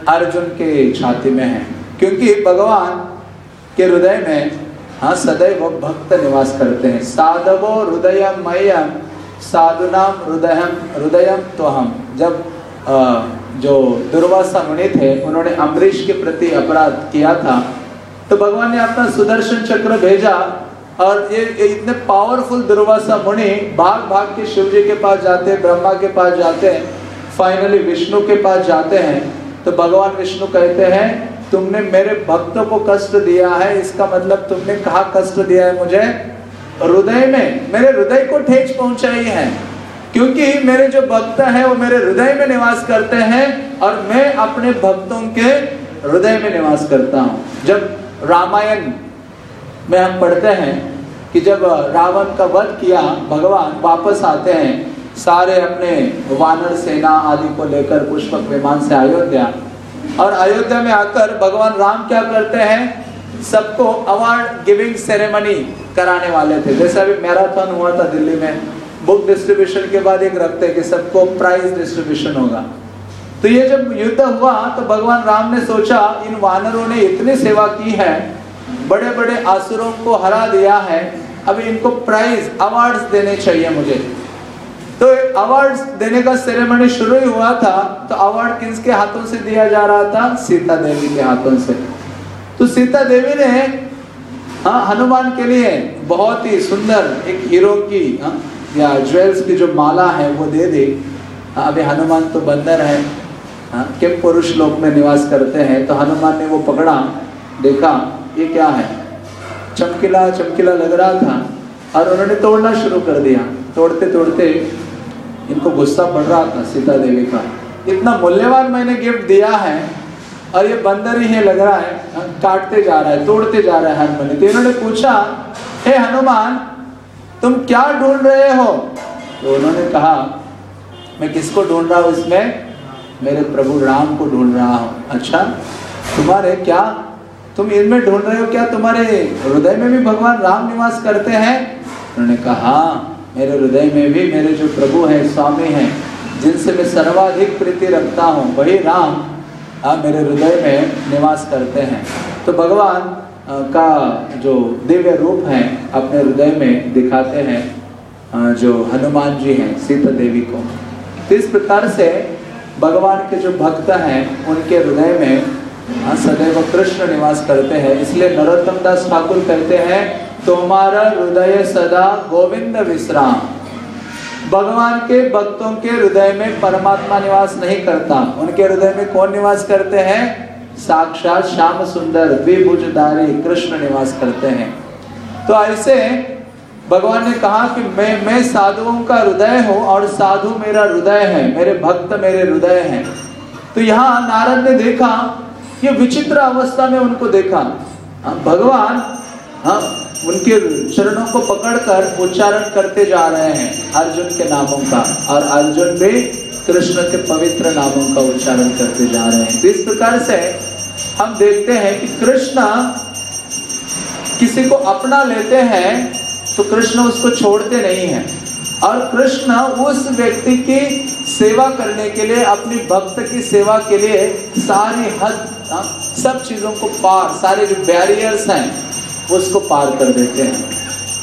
अर्जुन के छाती में है। क्योंकि भगवान के हृदय में हाँ सदैव भक्त निवास करते हैं। साधवो हृदय मयम साधुनाम हृदय हृदय तो हम जब आ, जो दुर्वासा मुनि थे उन्होंने अम्बरीश के प्रति अपराध किया था तो भगवान ने अपना सुदर्शन चक्र भेजा। और ये, इतने पावरफुल दुर्वासा मुनि भाग भाग के शिव जी के पास जाते हैं ब्रह्मा के पास जाते हैं फाइनली विष्णु के पास जाते हैं तो भगवान विष्णु कहते हैं तुमने मेरे भक्तों को कष्ट दिया है इसका मतलब तुमने कहा कष्ट दिया है मुझे? हृदय में मेरे हृदय को ठेच पहुंचाई है। क्योंकि मेरे जो भक्त हैं वो मेरे हृदय में निवास करते हैं और मैं अपने भक्तों के हृदय में निवास करता हूँ। जब रामायण में हम पढ़ते हैं कि जब रावण का वध किया, भगवान वापस आते हैं, सारे अपने वानर, सेना आदि को लेकर पुष्पक विमान से अयोध्या। और अयोध्या में आकर भगवान राम क्या करते हैं? सबको अवार्ड गिविंग सेरेमनी कराने वाले थे। जैसे अभी मैराथन हुआ था दिल्ली में बुक डिस्ट्रीब्यूशन के बाद एक रखते कि सबको प्राइज डिस्ट्रीब्यूशन होगा। तो ये जब युद्ध हुआ तो भगवान राम ने सोचा, इन वानरों ने इतनी सेवा की है बड़े बड़े आसुरों को हरा दिया है। अब इनको प्राइज अवार्ड्स देने चाहिए मुझे। तो अवार्ड्स देने का सेरेमनी शुरू ही हुआ था तो अवार्ड किसके हाथों से दिया जा रहा था? सीता देवी के हाथों से। तो सीता देवी ने हाँ हनुमान के लिए बहुत ही सुंदर एक हीरो की हाँ, या ज्वेल्स की जो माला है वो दे दी। हाँ, अभी हनुमान तो बंदर है। हाँ, के पुरुष लोक में निवास करते हैं। तो हनुमान ने वो पकड़ा देखा। ये क्या है? चमकीला चमकीला लग रहा था और उन्होंने तोड़ना शुरू कर दिया। तोड़ते तोड़ते इनको गुस्सा पड़ रहा था सीता देवी का। इतना मूल्यवान मैंने गिफ्ट दिया है और ये बंदर ही है लग रहा हाँ, काटते जा रहा है तोड़ते जा रहा है हनुमान तो इन्होंने पूछा हे हनुमान तुम क्या ढूंढ रहे हो? तो उन्होंने कहा मैं किसको ढूंढ रहा हूँ इसमें? मेरे प्रभु राम को ढूंढ रहा हूँ। अच्छा तुम्हारे क्या तुम इनमें ढूंढ रहे हो क्या? तुम्हारे हृदय में भी भगवान राम निवास करते हैं? उन्होंने कहा हाँ मेरे हृदय में भी मेरे जो प्रभु हैं, स्वामी हैं, जिनसे मैं सर्वाधिक प्रीति रखता हूँ, वही राम आप मेरे हृदय में निवास करते हैं। तो भगवान का जो दिव्य रूप है, अपने हृदय में दिखाते हैं जो हनुमान जी हैं, सीता देवी को। तो इस प्रकार से भगवान के जो भक्त हैं, उनके हृदय में सदैव कृष्ण निवास करते हैं। इसलिए नरोत्तम दास ठाकुर कहते हैं, तुम्हारा हृदय सदा गोविंद विश्राम। भगवान के भक्तों के हृदय में परमात्मा निवास नहीं करता। उनके हृदय में कौन निवास करते हैं? साक्षात श्याम सुंदर, द्विभुजधारी कृष्ण निवास करते हैं। तो ऐसे भगवान ने कहा कि मैं मैं साधुओं का हृदय हूँ और साधु मेरा हृदय है, मेरे भक्त मेरे हृदय हैं। तो यहाँ नारद ने देखा ये विचित्र अवस्था में उनको देखा। हाँ, भगवान हम उनके चरणों को पकड़कर उच्चारण करते जा रहे हैं अर्जुन के नामों का। और अर्जुन भी कृष्ण के पवित्र नामों का उच्चारण करते जा रहे हैं। तो इस प्रकार से हम देखते हैं कि कृष्ण किसी को अपना लेते हैं तो कृष्ण उसको छोड़ते नहीं हैं। और कृष्ण उस व्यक्ति की सेवा करने के लिए अपनी भक्त की सेवा के लिए सारी हद हाँ, सब चीज़ों को पार सारे जो बैरियर्स हैं उसको पार कर देते हैं।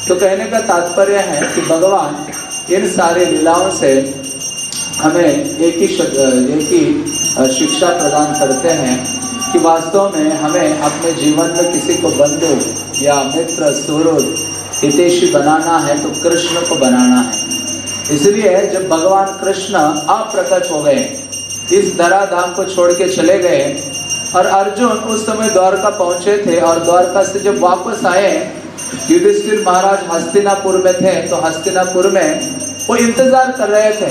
तो कहने का तात्पर्य है कि भगवान इन सारे लीलाओं से हमें एक ही एक ही शिक्षा प्रदान करते हैं कि वास्तव में हमें अपने जीवन में किसी को बंधु या मित्र सुहृद हितेशी बनाना है तो कृष्ण को बनाना है। इसलिए जब भगवान कृष्ण अप्रकट हो गए, इस धरा धाम को छोड़ के चले गए, और अर्जुन उस समय द्वारका पहुँचे थे, और द्वारका से जब वापस आए, युधिष्ठिर महाराज हस्तिनापुर में थे तो हस्तिनापुर में वो इंतज़ार कर रहे थे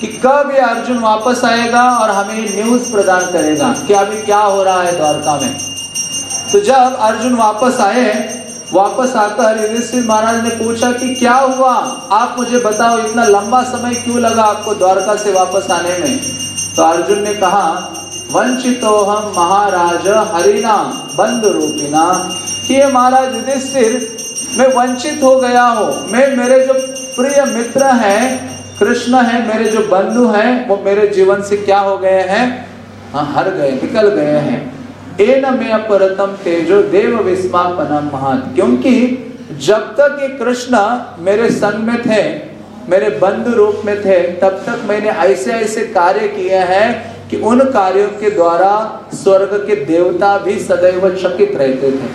कि कब ये अर्जुन वापस आएगा और हमें न्यूज़ प्रदान करेगा कि अभी क्या हो रहा है द्वारका में। तो जब अर्जुन वापस आए वापस आकर युधिष्ठिर महाराज ने पूछा कि क्या हुआ? आप मुझे बताओ, इतना लंबा समय क्यों लगा आपको द्वारका से वापस आने में? तो अर्जुन ने कहा वंचितो हम महाराज हरिना बंद रूपिना कि ये महाराज युधिष्ठिर मैं वंचित हो गया हूँ, मैं, मेरे जो प्रिय मित्र हैं, कृष्ण है, मेरे जो बंधु हैं, वो मेरे जीवन से क्या हो गए हैं? हाँ हर गए, निकल गए हैं। एन में तेजो देव विस्मापनम महत क्योंकि जब तक ये कृष्ण मेरे संग में थे मेरे बंधु रूप में थे तब तक मैंने ऐसे ऐसे कार्य किए हैं कि उन कार्यों के द्वारा स्वर्ग के देवता भी सदैव चकित रहते थे।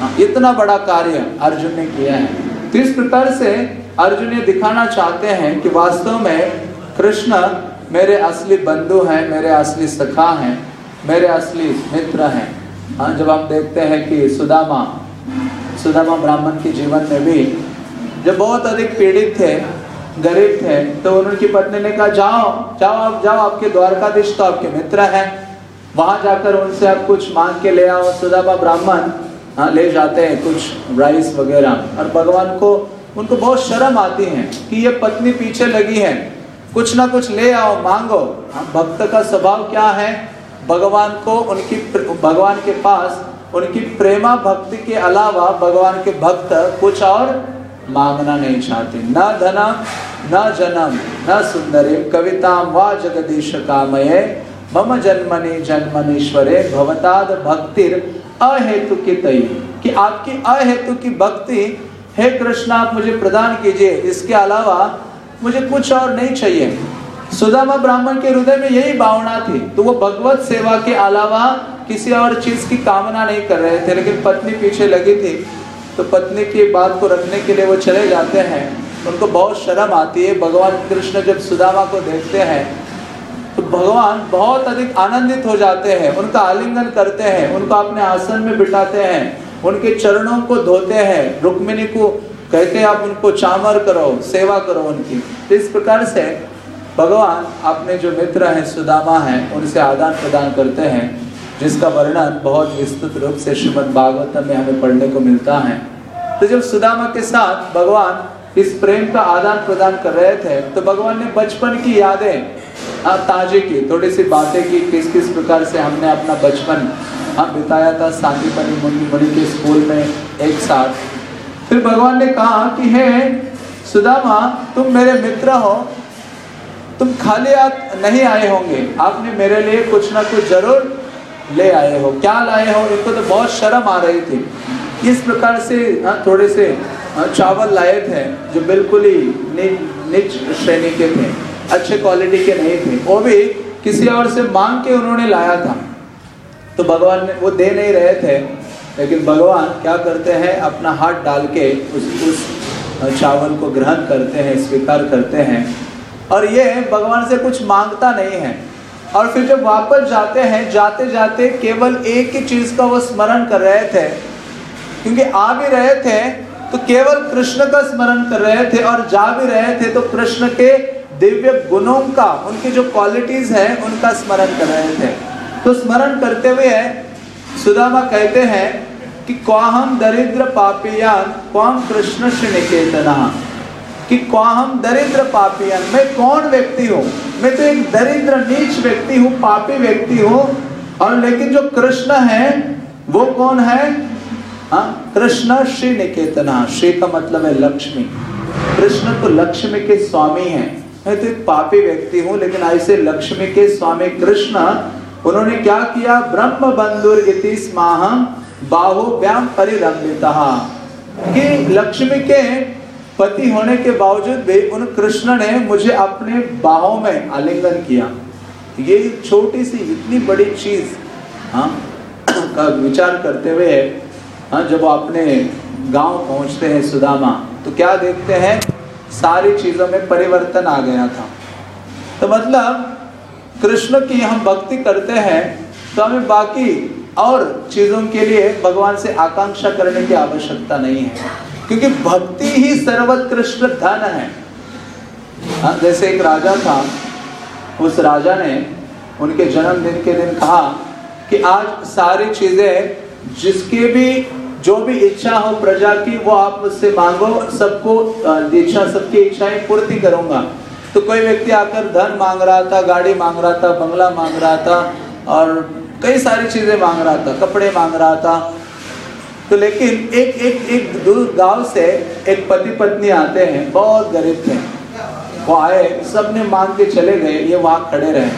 हाँ, इतना बड़ा कार्य अर्जुन ने किया है। तो इस प्रकार से अर्जुन ये दिखाना चाहते हैं कि वास्तव में कृष्ण मेरे असली बंधु हैं मेरे असली सखा हैं। मेरे असली मित्र हैं। हाँ जब हम देखते हैं कि सुदामा सुदामा ब्राह्मण के जीवन में भी जब बहुत अधिक पीड़ित थे, गरीब थे तो उनकी पत्नी ने कहा, जाओ जाओ आप, जाओ आपके द्वारकाधीश तो आपके मित्र हैं। वहाँ जाकर उनसे आप कुछ मांग के ले आओ। सुदामा ब्राह्मण हाँ ले जाते हैं कुछ राइस वगैरह। और भगवान को, उनको बहुत शर्म आती है कि ये पत्नी पीछे लगी है। कुछ ना कुछ ले आओ, मांगो। हाँ भक्त का स्वभाव क्या है? भगवान को उनकी भगवान के पास, उनकी प्रेमा भक्ति के अलावा भगवान के भक्त कुछ और मांगना नहीं चाहते। न धनम न जन्म, न सुंदरे, कविता व जगदीश कामये मम जन्मनि जन्मनीश्वरे भवताद भक्तिर अहेतु की तय कि आपकी अहेतु की भक्ति, हे कृष्ण, आप मुझे प्रदान कीजिए। इसके अलावा मुझे कुछ और नहीं चाहिए। सुदामा ब्राह्मण के हृदय में यही भावना थी। तो वो भगवत सेवा के अलावा किसी और चीज़ की कामना नहीं कर रहे थे, लेकिन पत्नी पीछे लगी थी। तो पत्नी की बात को रखने के लिए वो चले जाते हैं। उनको बहुत शर्म आती है। भगवान कृष्ण जब सुदामा को देखते हैं तो भगवान बहुत अधिक आनंदित हो जाते हैं। उनका आलिंगन करते हैं, उनको अपने आसन में बिठाते हैं, उनके चरणों को धोते हैं। रुक्मिणी को कहते हैं, आप उनको चामर करो, सेवा करो उनकी। तो इस प्रकार से भगवान अपने जो मित्र हैं, सुदामा हैं उनसे आदान प्रदान करते हैं, जिसका वर्णन बहुत विस्तृत रूप से श्रीमद भागवतम में हमें पढ़ने को मिलता है। तो जब सुदामा के साथ भगवान इस प्रेम का आदान प्रदान कर रहे थे तो भगवान ने बचपन की यादें ताजे की थोड़ी सी बातें की किस किस प्रकार से हमने अपना बचपन हम बिताया था सांदीपनी मुनि मुनि के स्कूल में एक साथ। फिर भगवान ने कहा कि, हे सुदामा, तुम मेरे मित्र हो तुम खाली आप नहीं आए होंगे। आपने मेरे लिए कुछ ना कुछ ज़रूर ले आए हो। क्या लाए हो? इनको तो बहुत शर्म आ रही थी। इस प्रकार से हाँ, थोड़े से हाँ, चावल लाए थे जो बिल्कुल ही निच श्रेणी के थे अच्छे क्वालिटी के नहीं थे। वो भी किसी और से मांग के उन्होंने लाया था। तो भगवान ने वो दे नहीं रहे थे लेकिन भगवान क्या करते हैं अपना हाथ डाल के उस उस चावल को ग्रहण करते हैं स्वीकार करते हैं। और ये भगवान से कुछ माँगता नहीं है। और फिर जब वापस जाते हैं जाते जाते केवल एक ही चीज़ का वो स्मरण कर रहे थे। क्योंकि आ भी रहे थे तो केवल कृष्ण का स्मरण कर रहे थे और जा भी रहे थे तो कृष्ण के दिव्य गुणों का, उनकी जो क्वालिटीज है, उनका स्मरण कर रहे थे। तो स्मरण करते हुए सुदामा कहते हैं कि क्वाहम दरिद्र पापियान क्वाम कृष्ण श्री निकेतना कि क्वाहम दरिद्र पापियन। मैं कौन व्यक्ति हूँ? मैं तो एक दरिद्र नीच व्यक्ति हूँ, पापी व्यक्ति हूँ। और लेकिन जो कृष्ण है, वो कौन है? हाँ कृष्ण श्री निकेतना श्री का मतलब है लक्ष्मी। कृष्ण तो लक्ष्मी के स्वामी हैं। मैं तो एक पापी व्यक्ति हूँ, लेकिन ऐसे लक्ष्मी के स्वामी कृष्ण, उन्होंने क्या किया? ब्रह्म बंधुर इति स्माहम बाहुव्याम परिरंबिता कि लक्ष्मी के पति होने के बावजूद भी उन कृष्ण ने मुझे अपने बाहों में आलिंगन किया। ये छोटी सी, इतनी बड़ी चीज़ हाँ का विचार करते हुए हाँ जब अपने गाँव पहुँचते हैं सुदामा तो क्या देखते हैं? सारी चीज़ों में परिवर्तन आ गया था। तो मतलब कृष्ण की हम भक्ति करते हैं तो हमें बाकी और चीज़ों के लिए भगवान से आकांक्षा करने की आवश्यकता नहीं है। क्योंकि भक्ति ही सर्वोत्कृष्ट धन है। हाँ, जैसे एक राजा था उस राजा ने उनके जन्मदिन के दिन कहा कि आज सारी चीज़ें जिसके भी जो भी इच्छा हो प्रजा की वो आप मुझसे मांगो सबको इच्छा सबकी इच्छाएँ पूर्ति करूँगा। तो कोई व्यक्ति आकर धन मांग रहा था गाड़ी मांग रहा था बंगला मांग रहा था और कई सारी चीज़ें मांग रहा था कपड़े मांग रहा था तो लेकिन एक एक एक दूर गाँव से एक पति पत्नी आते हैं, बहुत गरीब थे। वो आए, सबने मांग के चले गए, ये वहाँ खड़े रहे।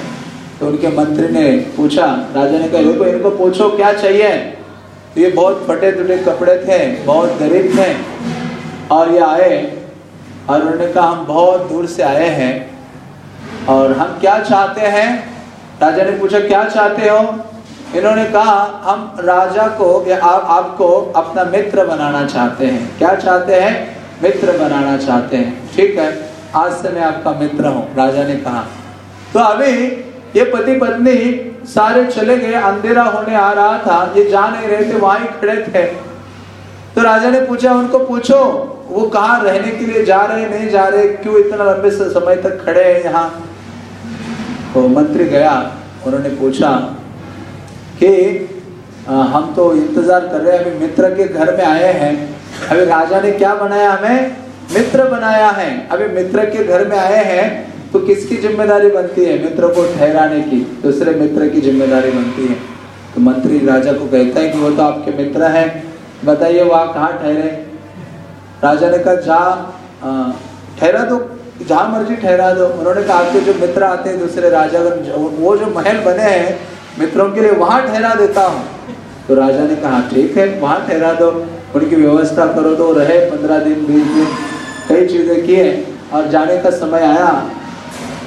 तो उनके मंत्री ने पूछा, राजा ने कहा देखो इनको पूछो, क्या चाहिए? तो ये बहुत फटे टूटे कपड़े थे, बहुत गरीब थे। और ये आए, और उन्होंने कहा, हम बहुत दूर से आए हैं, और हम क्या चाहते हैं? राजा ने पूछा, क्या चाहते हो? इन्होंने कहा, हम राजा को, या आप, आपको अपना मित्र बनाना चाहते हैं। क्या चाहते हैं? मित्र बनाना चाहते हैं। ठीक है, आज से मैं आपका मित्र हूँ, राजा ने कहा। तो अभी ये पति पत्नी सारे चले गए, अंधेरा होने आ रहा था, ये जा नहीं रहे थे, वहाँ खड़े थे। तो राजा ने पूछा, उनको पूछो, वो कहा रहने के लिए जा रहे नहीं जा रहे, क्यों इतना लंबे समय तक खड़े हैं यहाँ? तो मंत्री गया, उन्होंने पूछा कि हम तो इंतज़ार कर रहे हैं, अभी मित्र के घर में आए हैं। अभी राजा ने क्या बनाया हमें? मित्र बनाया है। अभी मित्र के घर में आए हैं तो किसकी ज़िम्मेदारी बनती है? मित्र को ठहराने की, दूसरे मित्र की ज़िम्मेदारी बनती है। तो मंत्री राजा को कहता है कि वो तो आपके मित्र हैं। बताइए, वो कहाँ ठहरे? राजा ने कहा, जा ठहरा दो, जहाँ मर्ज़ी ठहरा दो। उन्होंने कहा, आपके जो मित्र आते हैं, दूसरे राजा वो जो महल बने हैं मित्रों के लिए वहाँ ठहरा देता हूँ। तो राजा ने कहा, ठीक है, वहाँ ठहरा दो। उनकी व्यवस्था करो तो रहे पंद्रह दिन, बीस दिन। कई चीज़ें किए और जाने का समय आया।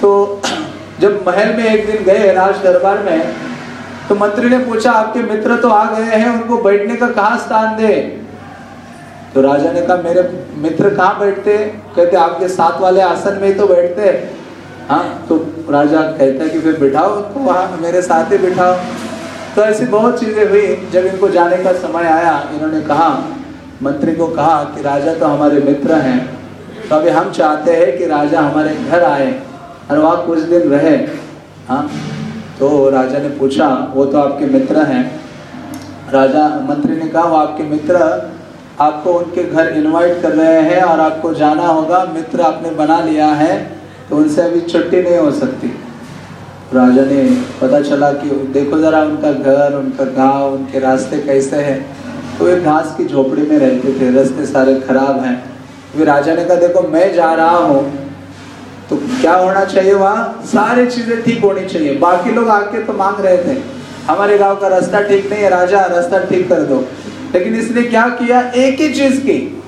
तो जब महल में एक दिन गए राज दरबार में तो मंत्री ने पूछा, आपके मित्र तो आ गए हैं, उनको बैठने का कहा स्थान दे? तो राजा ने कहा, मेरे मित्र कहाँ बैठते? कहते, आपके साथ वाले आसन में ही तो बैठते हाँ तो राजा कहता है कि फिर बिठाओ तो वहाँ मेरे साथ ही बिठाओ। तो ऐसी बहुत चीज़ें हुई। जब इनको जाने का समय आया, इन्होंने कहा, मंत्री को कहा कि राजा तो हमारे मित्र हैं। तो अभी हम चाहते हैं कि राजा हमारे घर आए और वहाँ कुछ दिन रहे। हाँ तो राजा ने पूछा, वो तो आपके मित्र हैं? राजा, मंत्री ने कहा, वो आपके मित्र आपको उनके घर इनवाइट कर रहे हैं और आपको जाना होगा। मित्र आपने बना लिया है। तो उनसे अभी छुट्टी नहीं हो सकती। राजा ने पता चला कि देखो ज़रा उनका घर, उनका गाँव, उनके रास्ते कैसे हैं। तो एक घास की झोपड़ी में रहते थे, रास्ते सारे खराब हैं। फिर राजा ने कहा, देखो, मैं जा रहा हूँ। तो क्या होना चाहिए वहाँ? सारी चीज़ें ठीक होनी चाहिए। बाकी लोग आके तो मांग रहे थे, हमारे गाँव का रास्ता ठीक नहीं है, राजा, रास्ता ठीक कर दो। लेकिन इसने क्या किया? एक ही चीज़ की।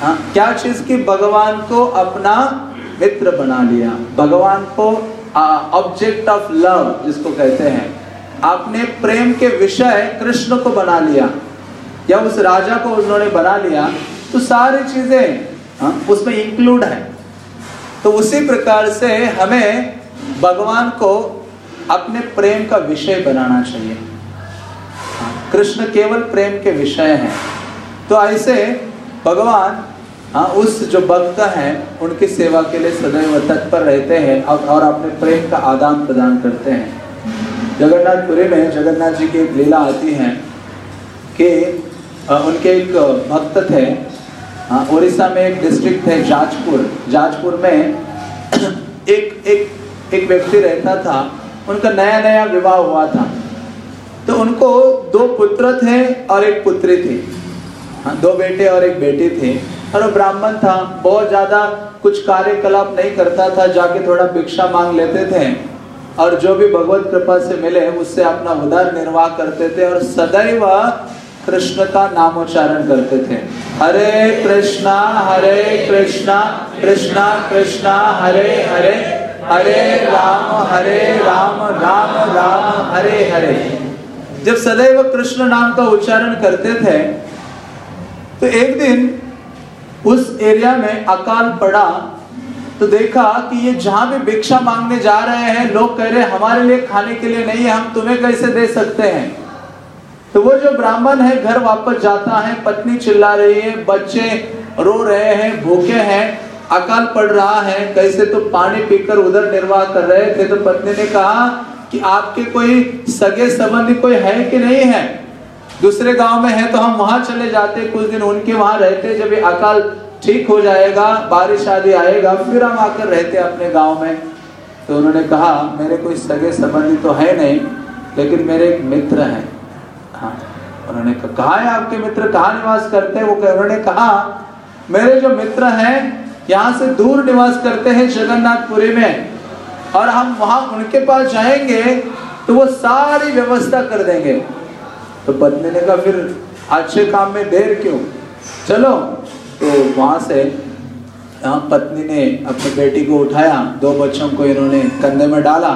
हाँ क्या चीज़ की? भगवान को अपना मित्र बना लिया। भगवान को ऑब्जेक्ट ऑफ़ लव जिसको कहते हैं। आपने प्रेम के विषय कृष्ण को बना लिया। या उस राजा को उन्होंने बना लिया तो सारी चीज़ें हाँ, उसमें इंक्लूड है। तो उसी प्रकार से हमें भगवान को अपने प्रेम का विषय बनाना चाहिए। कृष्ण केवल प्रेम के विषय हैं। तो ऐसे भगवान हाँ उस जो भक्त हैं, उनकी सेवा के लिए सदैव तत्पर रहते हैं और और अपने प्रेम का आदान प्रदान करते हैं। जगन्नाथपुरी में जगन्नाथ जी की एक लीला आती है कि उनके एक भक्त थे हाँ उड़ीसा में एक डिस्ट्रिक्ट है जाजपुर। जाजपुर में एक एक एक व्यक्ति रहता था, उनका नया नया विवाह हुआ था। तो उनको दो पुत्र थे और एक पुत्री थी। हाँ दो बेटे और एक बेटी थी। और ब्राह्मण था, बहुत ज़्यादा कुछ कार्यकलाप नहीं करता था, जाके थोड़ा भिक्षा मांग लेते थे। और जो भी भगवत कृपा से मिले, उससे अपना उदार निर्वाह करते थे और सदैव कृष्ण का नामोच्चारण करते थे। हरे कृष्णा हरे कृष्णा कृष्णा कृष्णा, हरे हरे हरे राम हरे राम राम राम, हरे हरे। जब सदैव कृष्ण नाम का उच्चारण करते थे तो एक दिन उस एरिया में अकाल पड़ा तो देखा कि ये जहाँ भी भिक्षा मांगने जा रहे हैं, लोग कह रहे हमारे लिए खाने के लिए नहीं है, हम तुम्हें कैसे दे सकते हैं? तो वो जो ब्राह्मण है, घर वापस जाता है, पत्नी चिल्ला रही है, बच्चे रो रहे हैं, भूखे हैं, अकाल पड़ रहा है, कैसे तो पानी पीकर उधर निर्वाह कर रहे थे? तो पत्नी ने कहा कि आपके कोई सगे संबंधी कोई है कि नहीं है? दूसरे गाँव में है तो हम वहाँ चले जाते, कुछ दिन उनके वहाँ रहते, जब ये अकाल ठीक हो जाएगा, बारिश आदि आएगा, फिर हम आकर रहते अपने गाँव में। तो उन्होंने कहा, मेरे कोई सगे संबंधी तो है नहीं, लेकिन मेरे एक मित्र हैं। हाँ उन्होंने कहा है आपके मित्र? कहाँ निवास करते हैं? वो उन्होंने कहा, मेरे जो मित्र हैं, यहाँ से दूर निवास करते हैं जगन्नाथपुरी में, और हम वहाँ उनके पास जाएँगे तो वो सारी व्यवस्था कर देंगे। तो पत्नी ने कहा फिर अच्छे काम में देर क्यों? चलो तो वहाँ से यहाँ पत्नी ने अपनी बेटी को उठाया, दो बच्चों को इन्होंने कंधे में डाला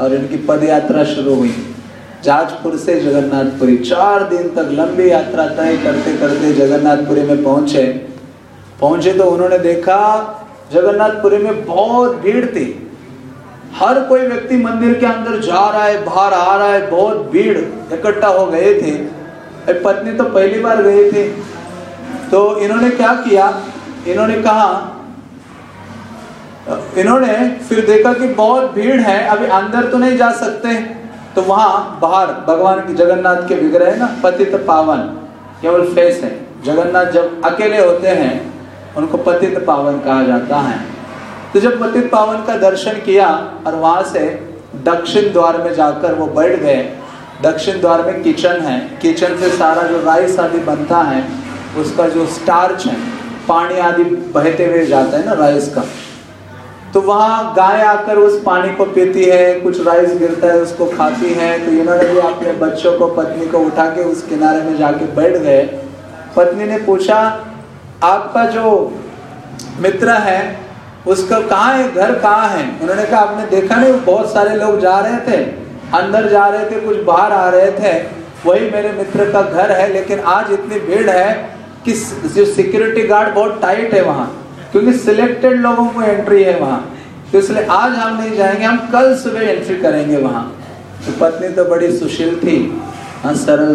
और इनकी पद यात्रा शुरू हुई। जाजपुर से जगन्नाथपुरी, चार दिन तक लंबी यात्रा तय करते करते जगन्नाथपुरी में पहुँचे। पहुँचे तो उन्होंने देखा, जगन्नाथपुरी में बहुत भीड़ थी। हर कोई व्यक्ति मंदिर के अंदर जा रहा है, बाहर आ रहा है, बहुत भीड़ इकट्ठा हो गए थे। पत्नी तो पहली बार गए थे। तो इन्होंने क्या किया? इन्होंने कहा, इन्होंने फिर देखा कि बहुत भीड़ है, अभी अंदर तो नहीं जा सकते। तो वहाँ बाहर भगवान की जगन्नाथ के विग्रह है ना, पतित पावन, केवल फेस है। जगन्नाथ जब अकेले होते हैं, उनको पतित पावन कहा जाता है। तो जब पतित पावन का दर्शन किया और वहाँ से दक्षिण द्वार में जाकर वो बैठ गए। दक्षिण द्वार में किचन है। किचन से सारा जो राइस आदि बनता है, उसका जो स्टार्च है, पानी आदि बहते हुए जाता है ना राइस का। तो वहाँ गाय आकर उस पानी को पीती है, कुछ राइस गिरता है, उसको खाती है। तो इन्होंने भी अपने बच्चों को, पत्नी को उठा के उस किनारे में जाके बैठ गए। पत्नी ने पूछा, आपका जो मित्र है उसका कहाँ है? घर कहाँ है? उन्होंने कहा, आपने देखा नहीं, बहुत सारे लोग जा रहे थे। अंदर जा रहे थे, कुछ बाहर आ रहे थे। वही मेरे मित्र का घर है, लेकिन आज इतनी भीड़ है कि जो सिक्योरिटी गार्ड बहुत टाइट है वहाँ, क्योंकि सिलेक्टेड लोगों को एंट्री है वहाँ। तो इसलिए आज हम नहीं जाएँगे, हम कल सुबह एंट्री करेंगे वहाँ। तो पत्नी तो बड़ी सुशील थी। हाँ सरल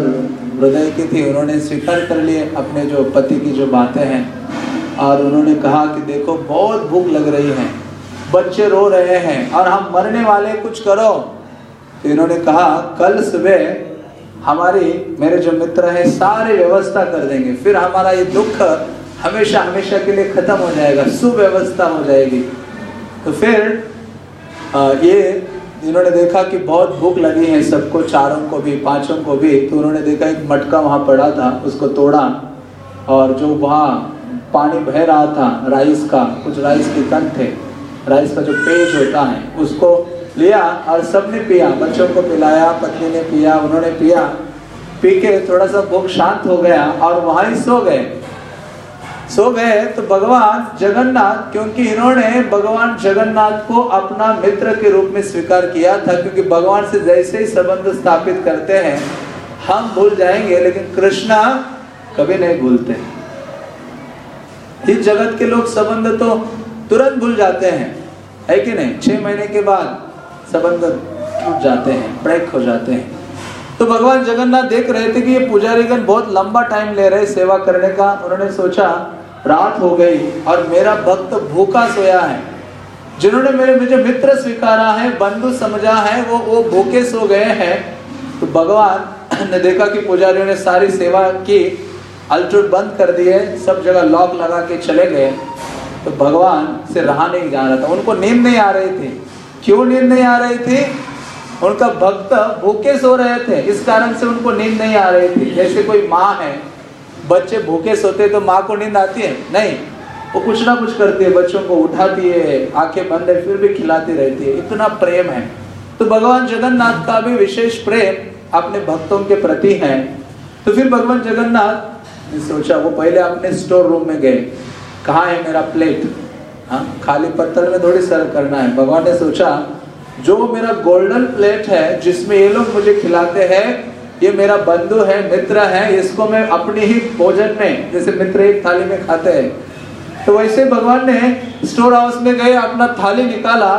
हृदय की थी, उन्होंने स्वीकार कर लिए अपने जो पति की जो बातें हैं। और उन्होंने कहा कि देखो, बहुत भूख लग रही है, बच्चे रो रहे हैं और हम मरने वाले कुछ करो। तो इन्होंने कहा, कल सुबह हमारी, मेरे जो मित्र हैं, सारे व्यवस्था कर देंगे। फिर हमारा ये दुख हमेशा हमेशा के लिए खत्म हो जाएगा, सुव्यवस्था हो जाएगी। तो फिर ये इन्होंने देखा कि बहुत भूख लगी है सबको, चारों को भी, पाँचों को भी। तो उन्होंने देखा, एक मटका वहाँ पड़ा था, उसको तोड़ा और जो वहाँ पानी बह रहा था, राइस का, कुछ राइस के कन थे। राइस का जो पेज होता है, उसको लिया और सबने पिया, बच्चों को पिलाया, पत्नी ने पिया, उन्होंने पिया। पी के थोड़ा सा भूख शांत हो गया और वहाँ ही सो गए। सो गए तो भगवान जगन्नाथ, क्योंकि इन्होंने भगवान जगन्नाथ को अपना मित्र के रूप में स्वीकार किया था, क्योंकि भगवान से जैसे ही संबंध स्थापित करते हैं, हम भूल जाएँगे, लेकिन कृष्णा कभी नहीं भूलते। इस जगत के लोग संबंध तो तुरंत भूल जाते हैं। है कि नहीं? छह महीने के बाद संबंध टूट जाते हैं, ब्रेक हो जाते हैं। तो भगवान जगन्नाथ देख रहे थे कि ये पुजारीगण बहुत लंबा टाइम ले रहे सेवा करने का। उन्होंने सोचा, रात हो गई और मेरा भक्त भूखा सोया है। जिन्होंने मेरे मुझे मित्र स्वीकारा है, बंधु समझा है, वो वो भूखे सो गए हैं। तो भगवान ने देखा कि पुजारियों ने सारी सेवा की। अल्टूट बंद कर दिए, सब जगह लॉक लगा के चले गए। तो भगवान से रहा नहीं जा रहा था। उनको नींद नहीं आ रही थी। क्यों नींद नहीं आ रही थी? उनका भक्त भूखे सो रहे थे। इस कारण से उनको नींद नहीं आ रही थी। जैसे कोई माँ है, बच्चे भूखे सोते तो माँ को नींद आती है? नहीं। वो कुछ ना कुछ करती है, बच्चों को उठाती है, आँखें बंद है, फिर भी खिलाती रहती है। इतना प्रेम है। तो भगवान जगन्नाथ का भी विशेष प्रेम अपने भक्तों के प्रति है। तो फिर भगवान जगन्नाथ सोचा, वो पहले अपने स्टोर रूम में गए। कहा है मेरा प्लेट हाँ खाली पत्थर में थोड़ी सर्व करना है। भगवान ने सोचा, जो मेरा गोल्डन प्लेट है, जिसमें ये लोग मुझे खिलाते हैं, ये मेरा बंधु है, मित्र है, इसको मैं अपनी ही भोजन में, जैसे मित्र एक थाली में खाते हैं। तो वैसे भगवान ने स्टोर हाउस में गए, अपना थाली निकाला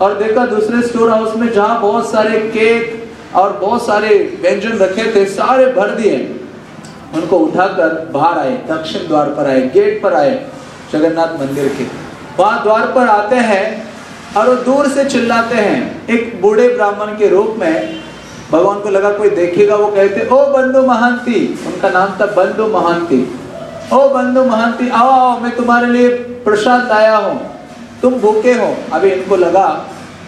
और देखा दूसरे स्टोर हाउस में जहाँ बहुत सारे केक और बहुत सारे व्यंजन रखे थे, सारे भर दिए। उनको उठाकर बाहर आए, दक्षिण द्वार पर आए, गेट पर आए, जगन्नाथ मंदिर के। वहाँ द्वार पर आते हैं और वो दूर से चिल्लाते हैं। एक बूढ़े ब्राह्मण के रूप में भगवान को लगा कोई देखेगा, वो कहते, ओ बंधु महांती, उनका नाम था बंधु महांती। ओ बंधु महांती, आओ आओ मैं तुम्हारे लिए प्रसाद लाया हूँ, तुम भूखे हो। अभी इनको लगा,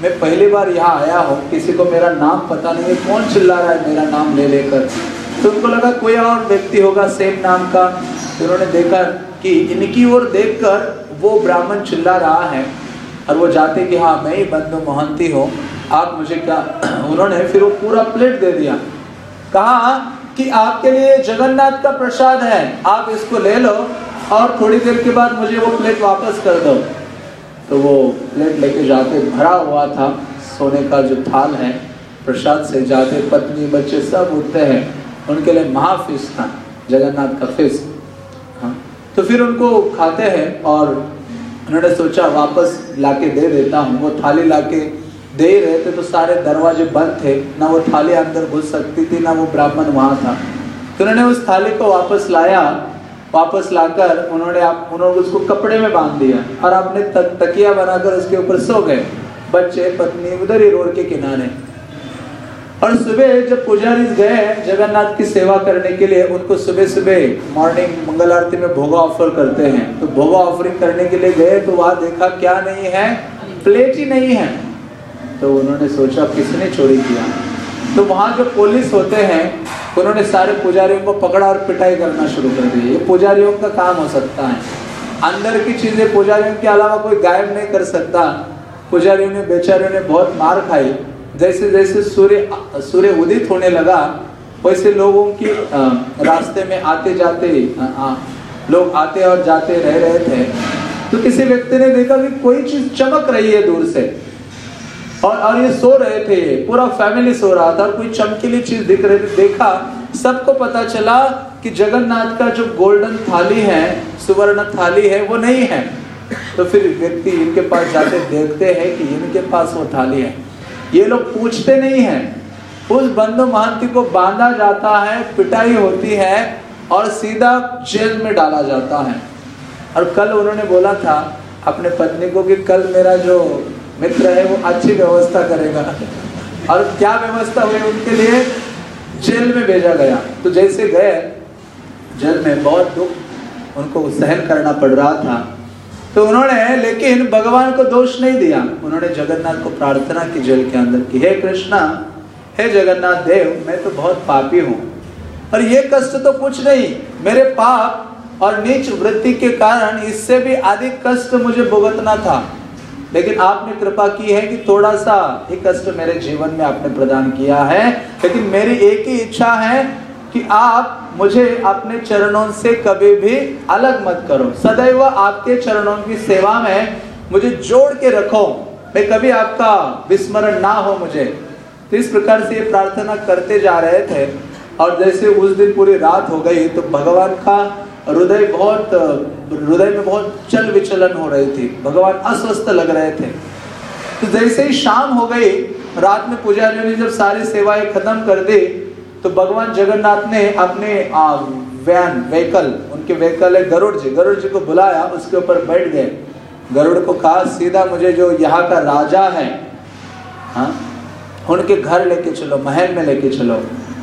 मैं पहली बार यहाँ आया हूँ, किसी को मेरा नाम पता नहीं है, कौन चिल्ला रहा है मेरा नाम ले लेकर? तो उनको लगा कोई और व्यक्ति होगा, सेम नाम का। तो उन्होंने देखा कि इनकी ओर देखकर वो ब्राह्मण चिल्ला रहा है और वो जाते कि हाँ मैं ही बंधु, मोहंती हूँ। आप मुझे क्या उन्होंने फिर वो पूरा प्लेट दे दिया। कहा कि, आपके लिए जगन्नाथ का प्रसाद है। आप इसको ले लो और थोड़ी देर के बाद मुझे वो प्लेट वापस कर दो। तो वो प्लेट लेके जाते भरा हुआ था। सोने का जो थाल है, प्रसाद से जाते पत्नी बच्चे सब उठते हैं। उनके लिए महाफिश था जगन्नाथ का फिस हाँ। तो फिर उनको खाते हैं और उन्होंने सोचा वापस लाके दे देता हूँ। वो थाली लाके दे ही रहे थे तो सारे दरवाजे बंद थे। ना वो थाली अंदर घुस सकती थी ना वो ब्राह्मण वहाँ था। तो उन्होंने उस थाली को वापस लाया। वापस लाकर उन्होंने आप उन्होंने उसको कपड़े में बाँध दिया और आपने तक, तकिया बनाकर उसके ऊपर सो गए। बच्चे पत्नी उधर ही रोड के किनारे। और सुबह जब पुजारी गए जगन्नाथ की सेवा करने के लिए, उनको सुबह सुबह मॉर्निंग मंगल आरती में भोगा ऑफ़र करते हैं। तो भोगा ऑफरिंग करने के लिए गए तो वहाँ देखा क्या नहीं है प्लेट ही नहीं है। तो उन्होंने सोचा, किसने चोरी किया? तो वहाँ जो पुलिस होते हैं, उन्होंने सारे पुजारियों को पकड़ा और पिटाई करना शुरू कर दी ये पुजारियों का काम हो सकता है। अंदर की चीज़ें पुजारियों के अलावा कोई गायब नहीं कर सकता। पुजारियों ने, बेचारियों ने बहुत मार खाई। जैसे जैसे सूर्य सूर्य उदित होने लगा, वैसे लोगों की रास्ते में आते जाते लोग आते और जाते रह रहे थे। तो किसी व्यक्ति ने देखा कि कोई चीज़ चमक रही है दूर से। और और ये सो रहे थे, पूरा फैमिली सो रहा था, कोई चमकीली चीज़ दिख रही थी देखा, सबको पता चला कि जगन्नाथ का जो गोल्डन थाली है, सुवर्ण थाली है, वो नहीं है। तो फिर व्यक्ति इनके पास जाते देखते हैं कि इनके पास वो थाली है। ये लोग पूछते नहीं है। उस बंधु महंती को बांधा जाता है, पिटाई होती है और सीधा जेल में डाला जाता है। और कल उन्होंने बोला था, अपने पत्नी को कि कल मेरा जो मित्र है, वो अच्छी व्यवस्था करेगा। और क्या व्यवस्था हुई उनके लिए? जेल में भेजा गया। तो जैसे गए, जेल में बहुत दुख उनको सहन करना पड़ रहा था। तो उन्होंने, लेकिन भगवान को दोष नहीं दिया। उन्होंने जगन्नाथ को प्रार्थना की जल के अंदर की, हे कृष्णा, हे जगन्नाथ देव, मैं तो बहुत पापी हूँ। और ये कष्ट तो कुछ नहीं, मेरे पाप और नीच वृत्ति के कारण इससे भी अधिक कष्ट मुझे भुगतना था। लेकिन आपने कृपा की है कि थोड़ा सा ही कष्ट मेरे जीवन में आपने प्रदान किया है। लेकिन मेरी एक ही इच्छा है कि आप मुझे अपने चरणों से कभी भी अलग मत करो। सदैव आपके चरणों की सेवा में मुझे जोड़ के रखो। मैं कभी आपका विस्मरण ना हो मुझे। तो इस प्रकार से ये प्रार्थना करते जा रहे थे। और जैसे उस दिन पूरी रात हो गई तो भगवान का हृदय बहुत, हृदय में बहुत चल विचलन हो रही थी। भगवान अस्वस्थ लग रहे थे। तो जैसे ही शाम हो गई, रात में पुजारियों ने जब सारी सेवाएँ खत्म कर दी तो भगवान जगन्नाथ ने अपने वैन, व्हीकल, उनके व्हीकल है गरुड़ जी गरुड़ जी को बुलाया, उसके ऊपर बैठ गए। गरुड़ को कहा, सीधा मुझे जो यहाँ का राजा है हाँ उनके घर लेके चलो, महल में लेके चलो।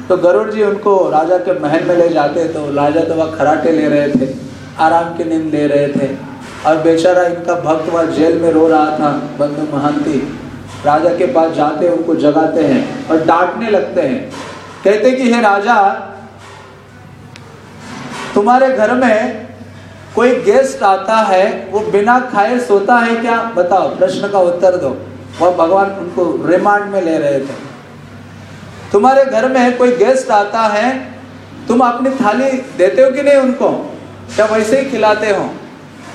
तो गरुड़ जी उनको राजा के महल में ले जाते तो राजा तो वह खराटे ले रहे थे, आराम की नींद ले रहे थे। और बेचारा इनका भक्त वह जेल में रो रहा था, बंधु महंती। राजा के पास जाते, उनको जगाते हैं और डांटने लगते हैं। कहते कि, हे राजा, तुम्हारे घर में कोई गेस्ट आता है, वो बिना खाए सोता है क्या? बताओ, प्रश्न का उत्तर दो। वह भगवान उनको रिमांड में ले रहे थे। तुम्हारे घर में कोई गेस्ट आता है, तुम अपनी थाली देते हो कि नहीं उनको? क्या वैसे ही खिलाते हो?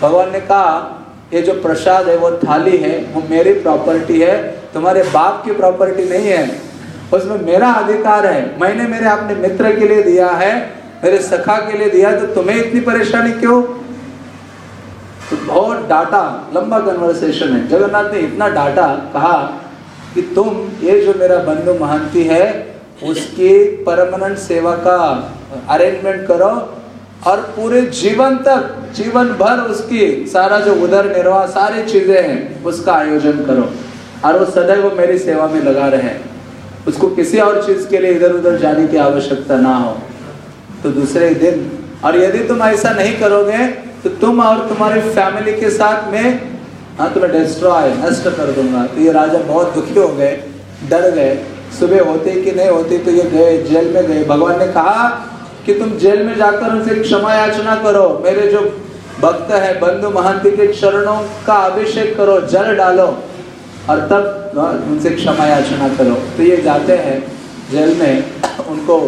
भगवान ने कहा, ये जो प्रसाद है, वो थाली है, वो मेरी प्रॉपर्टी है, तुम्हारे बाप की प्रॉपर्टी नहीं है। उसमें मेरा अधिकार है। मैंने मेरे अपने मित्र के लिए दिया है, मेरे सखा के लिए दिया तो तुम्हें इतनी परेशानी क्यों? तो बहुत डाटा, लंबा कन्वर्सेशन है। जगन्नाथ ने इतना डाटा, कहा कि तुम, ये जो मेरा बंधु महंती है, उसकी परमानेंट सेवा का अरेंजमेंट करो और पूरे जीवन तक, जीवन भर उसकी सारा जो उधर निर्वाह, सारी चीज़ें हैं, उसका आयोजन करो। और वो सदैव मेरी सेवा में लगा रहे उसको किसी और चीज़ के लिए इधर उधर जाने की आवश्यकता ना हो तो दूसरे दिन, और यदि तुम ऐसा नहीं करोगे तो तुम और तुम्हारी फैमिली के साथ में हाँ तुम्हें डिस्ट्रॉय नष्ट कर दूँगा। तो ये राजा बहुत दुखी हो गए, डर गए। सुबह होते कि नहीं होती तो ये गए, जेल में गए। भगवान ने कहा कि तुम जेल में जाकर उनसे क्षमा याचना करो। मेरे जो भक्त है, बंधु, महंती के चरणों का अभिषेक करो, जल डालो। और तब हाँ, उनसे क्षमा याचना करो। तो ये जाते हैं जेल में उनको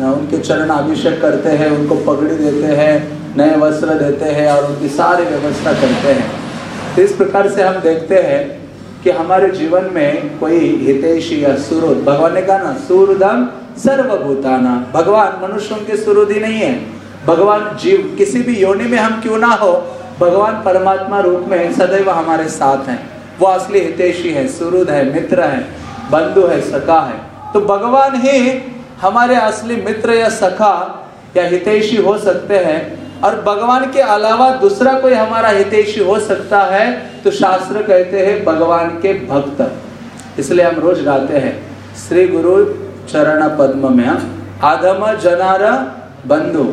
हाँ, उनके चरण अभिषेक करते हैं उनको पगड़ी देते हैं नए वस्त्र देते हैं और उनकी सारी व्यवस्था करते हैं। तो इस प्रकार से हम देखते हैं कि हमारे जीवन में कोई हितेशी या सुरुद भगवान ने कहा ना सूरदम सर्वभूताना। भगवान मनुष्यों के सुरुद ही नहीं है। भगवान जीव किसी भी योनि में हम क्यों ना हो भगवान परमात्मा रूप में सदैव हमारे साथ हैं। वो असली हितेशी है, सुरुद है, मित्र है, बंधु है, सखा है। तो भगवान ही हमारे असली मित्र या सखा या हितेशी हो सकते हैं। और भगवान के अलावा दूसरा कोई हमारा हितेशी हो सकता है तो शास्त्र कहते हैं भगवान के भक्त। इसलिए हम रोज गाते हैं, श्री गुरु चरण पद्म में आधम जनार बंधु।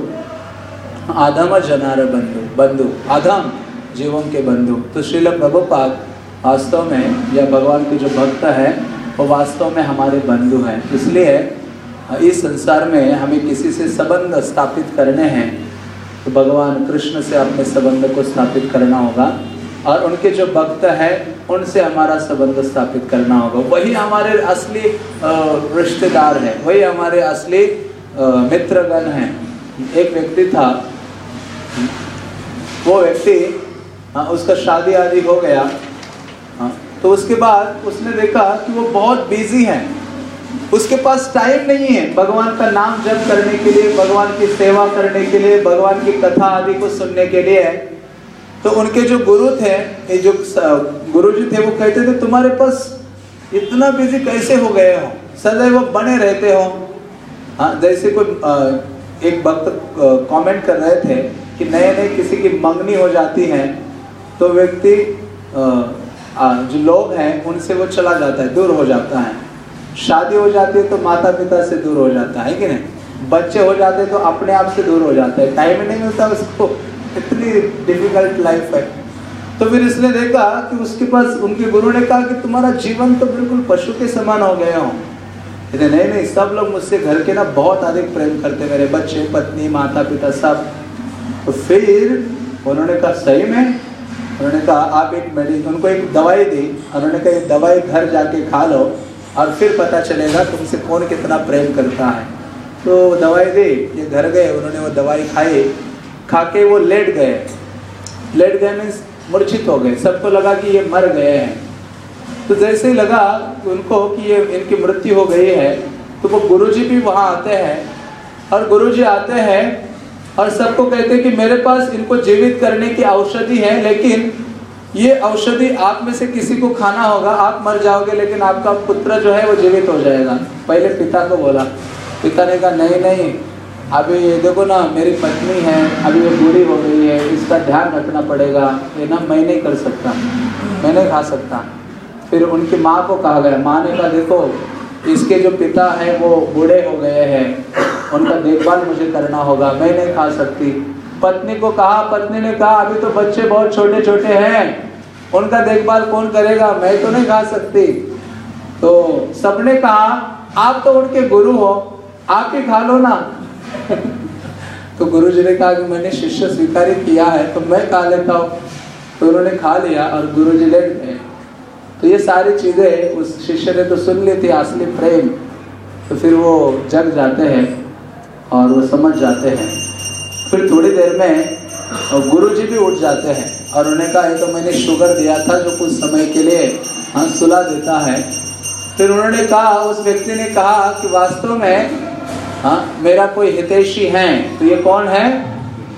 आधम जनार बंधु बंधु, आधम जीवों के बंधु। तो श्रील प्रभुपाद वास्तव में या भगवान के जो भक्त है, वो वास्तव में हमारे बंधु हैं। इसलिए इस संसार में हमें किसी से संबंध स्थापित करने हैं तो भगवान कृष्ण से अपने संबंध को स्थापित करना होगा, और उनके जो भक्त हैं, उनसे हमारा संबंध स्थापित करना होगा। वही हमारे असली रिश्तेदार हैं, वही हमारे असली मित्रगण हैं। एक व्यक्ति था, वो व्यक्ति उसका शादी आदि हो गया तो उसके बाद उसने देखा कि वो बहुत बिज़ी है। उसके पास टाइम नहीं है भगवान का नाम जप करने के लिए, भगवान की सेवा करने के लिए, भगवान की कथा आदि को सुनने के लिए तो उनके जो गुरु थे, ये जो गुरु जी थे, वो कहते थे, तुम्हारे पास इतना बिज़ी कैसे हो गए हो? सदैव बने रहते हो। हाँ जैसे कोई एक भक्त कमेंट कर रहे थे कि नए नए किसी की मंगनी हो जाती है तो व्यक्ति जो लोग हैं, उनसे वो चला जाता है, दूर हो जाता है। शादी हो जाती है तो माता पिता से दूर हो जाता है कि नहीं? बच्चे हो जाते तो अपने आप से दूर हो जाता है। टाइम नहीं मिलता उसको। इतनी डिफ़िकल्ट लाइफ है। तो फिर इसने देखा कि उसके पास, उनके गुरु ने कहा कि तुम्हारा जीवन तो बिल्कुल पशु के समान हो गया हो। नहीं नहीं, सब लोग मुझसे घर के ना बहुत अधिक प्रेम करते मेरे बच्चे, पत्नी माता पिता सब। तो फिर उन्होंने कहा, सही में उन्होंने कहा आप एक मेडिसिन उनको एक दवाई दी। उन्होंने कहा दवाई घर जाके खा लो और फिर पता चलेगा तुमसे कौन कितना प्रेम करता है। तो दवाई दी, ये घर गए, उन्होंने वो दवाई खाई। खा के वो लेट गए। लेट गए मीन्स मूर्छित हो गए। सबको लगा कि ये मर गए हैं। तो जैसे ही लगा उनको कि ये, इनकी मृत्यु हो गई है तो वो गुरुजी भी वहाँ आते हैं। और गुरुजी आते हैं और सबको कहते हैं कि मेरे पास इनको जीवित करने की औषधि है, लेकिन ये औषधि आप में से किसी को खाना होगा, आप मर जाओगे, लेकिन आपका पुत्र जो है वो जीवित हो जाएगा। पहले पिता को बोला, पिता ने कहा, नहीं नहीं, अभी ये देखो ना, मेरी पत्नी है, अभी वो बूढ़ी हो गई है, इसका ध्यान रखना पड़ेगा, ये ना मैं नहीं कर सकता, मैं नहीं खा सकता। फिर उनकी माँ को कहा गया, माँ ने कहा, देखो, इसके जो पिता है वो बूढ़े हो गए हैं उनका देखभाल मुझे करना होगा, मैं नहीं खा सकती। पत्नी को कहा, पत्नी ने कहा, अभी तो बच्चे बहुत छोटे छोटे हैं। उनका देखभाल कौन करेगा? मैं तो नहीं खा सकती। तो सबने कहा, आप तो उनके गुरु हो आप ही खा लो ना। तो गुरु जी ने कहा कि मैंने शिष्य स्वीकार किया है तो मैं खा लेता हूँ। तो उन्होंने खा लिया और गुरु जी गए। तो ये सारी चीज़ें उस शिष्य ने तो सुन ली थी, असली प्रेम। तो फिर वो जग जाते हैं। और वो समझ जाते हैं। फिर थोड़ी देर में गुरु जी भी उठ जाते हैं और उन्हें कहा तो मैंने शुगर दिया था जो कुछ समय के लिए हाँ सुला देता है। फिर उन्होंने कहा, उस व्यक्ति ने कहा कि वास्तव में हाँ मेरा कोई हितेशी है तो ये कौन है?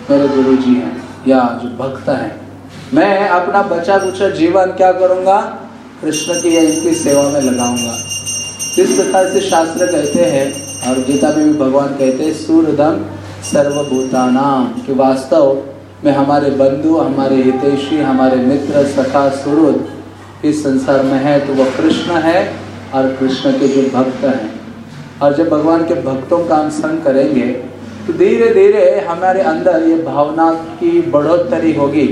मेरे गुरु जी हैं, या जो भक्त हैं। मैं अपना बचा कुचा जीवन क्या करूँगा? कृष्ण की या इनकी सेवा में लगाऊँगा। इस प्रकार से शास्त्र कहते हैं और गीता में भी भगवान कहते हैं सूर्यधम सर्वभूतानाम कि वास्तव में हमारे बंधु, हमारे हितेशी, हमारे मित्र, सखा सुरुद इस संसार में है तो वह कृष्ण है और कृष्ण के जो भक्त हैं। और जब भगवान के भक्तों का हम संग करेंगे तो धीरे धीरे हमारे अंदर ये भावना की बढ़ोतरी होगी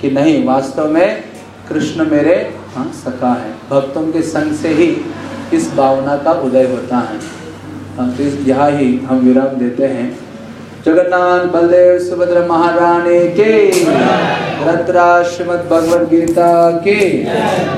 कि नहीं, वास्तव में कृष्ण मेरे हाँ सखा है। भक्तों के संग से ही इस भावना का उदय होता है। तो यहाँ ही हम विराम देते हैं। जगन्नाथ बलदेव सुभद्र महारानी के। रत्रा श्रीमद भगवद गीता के।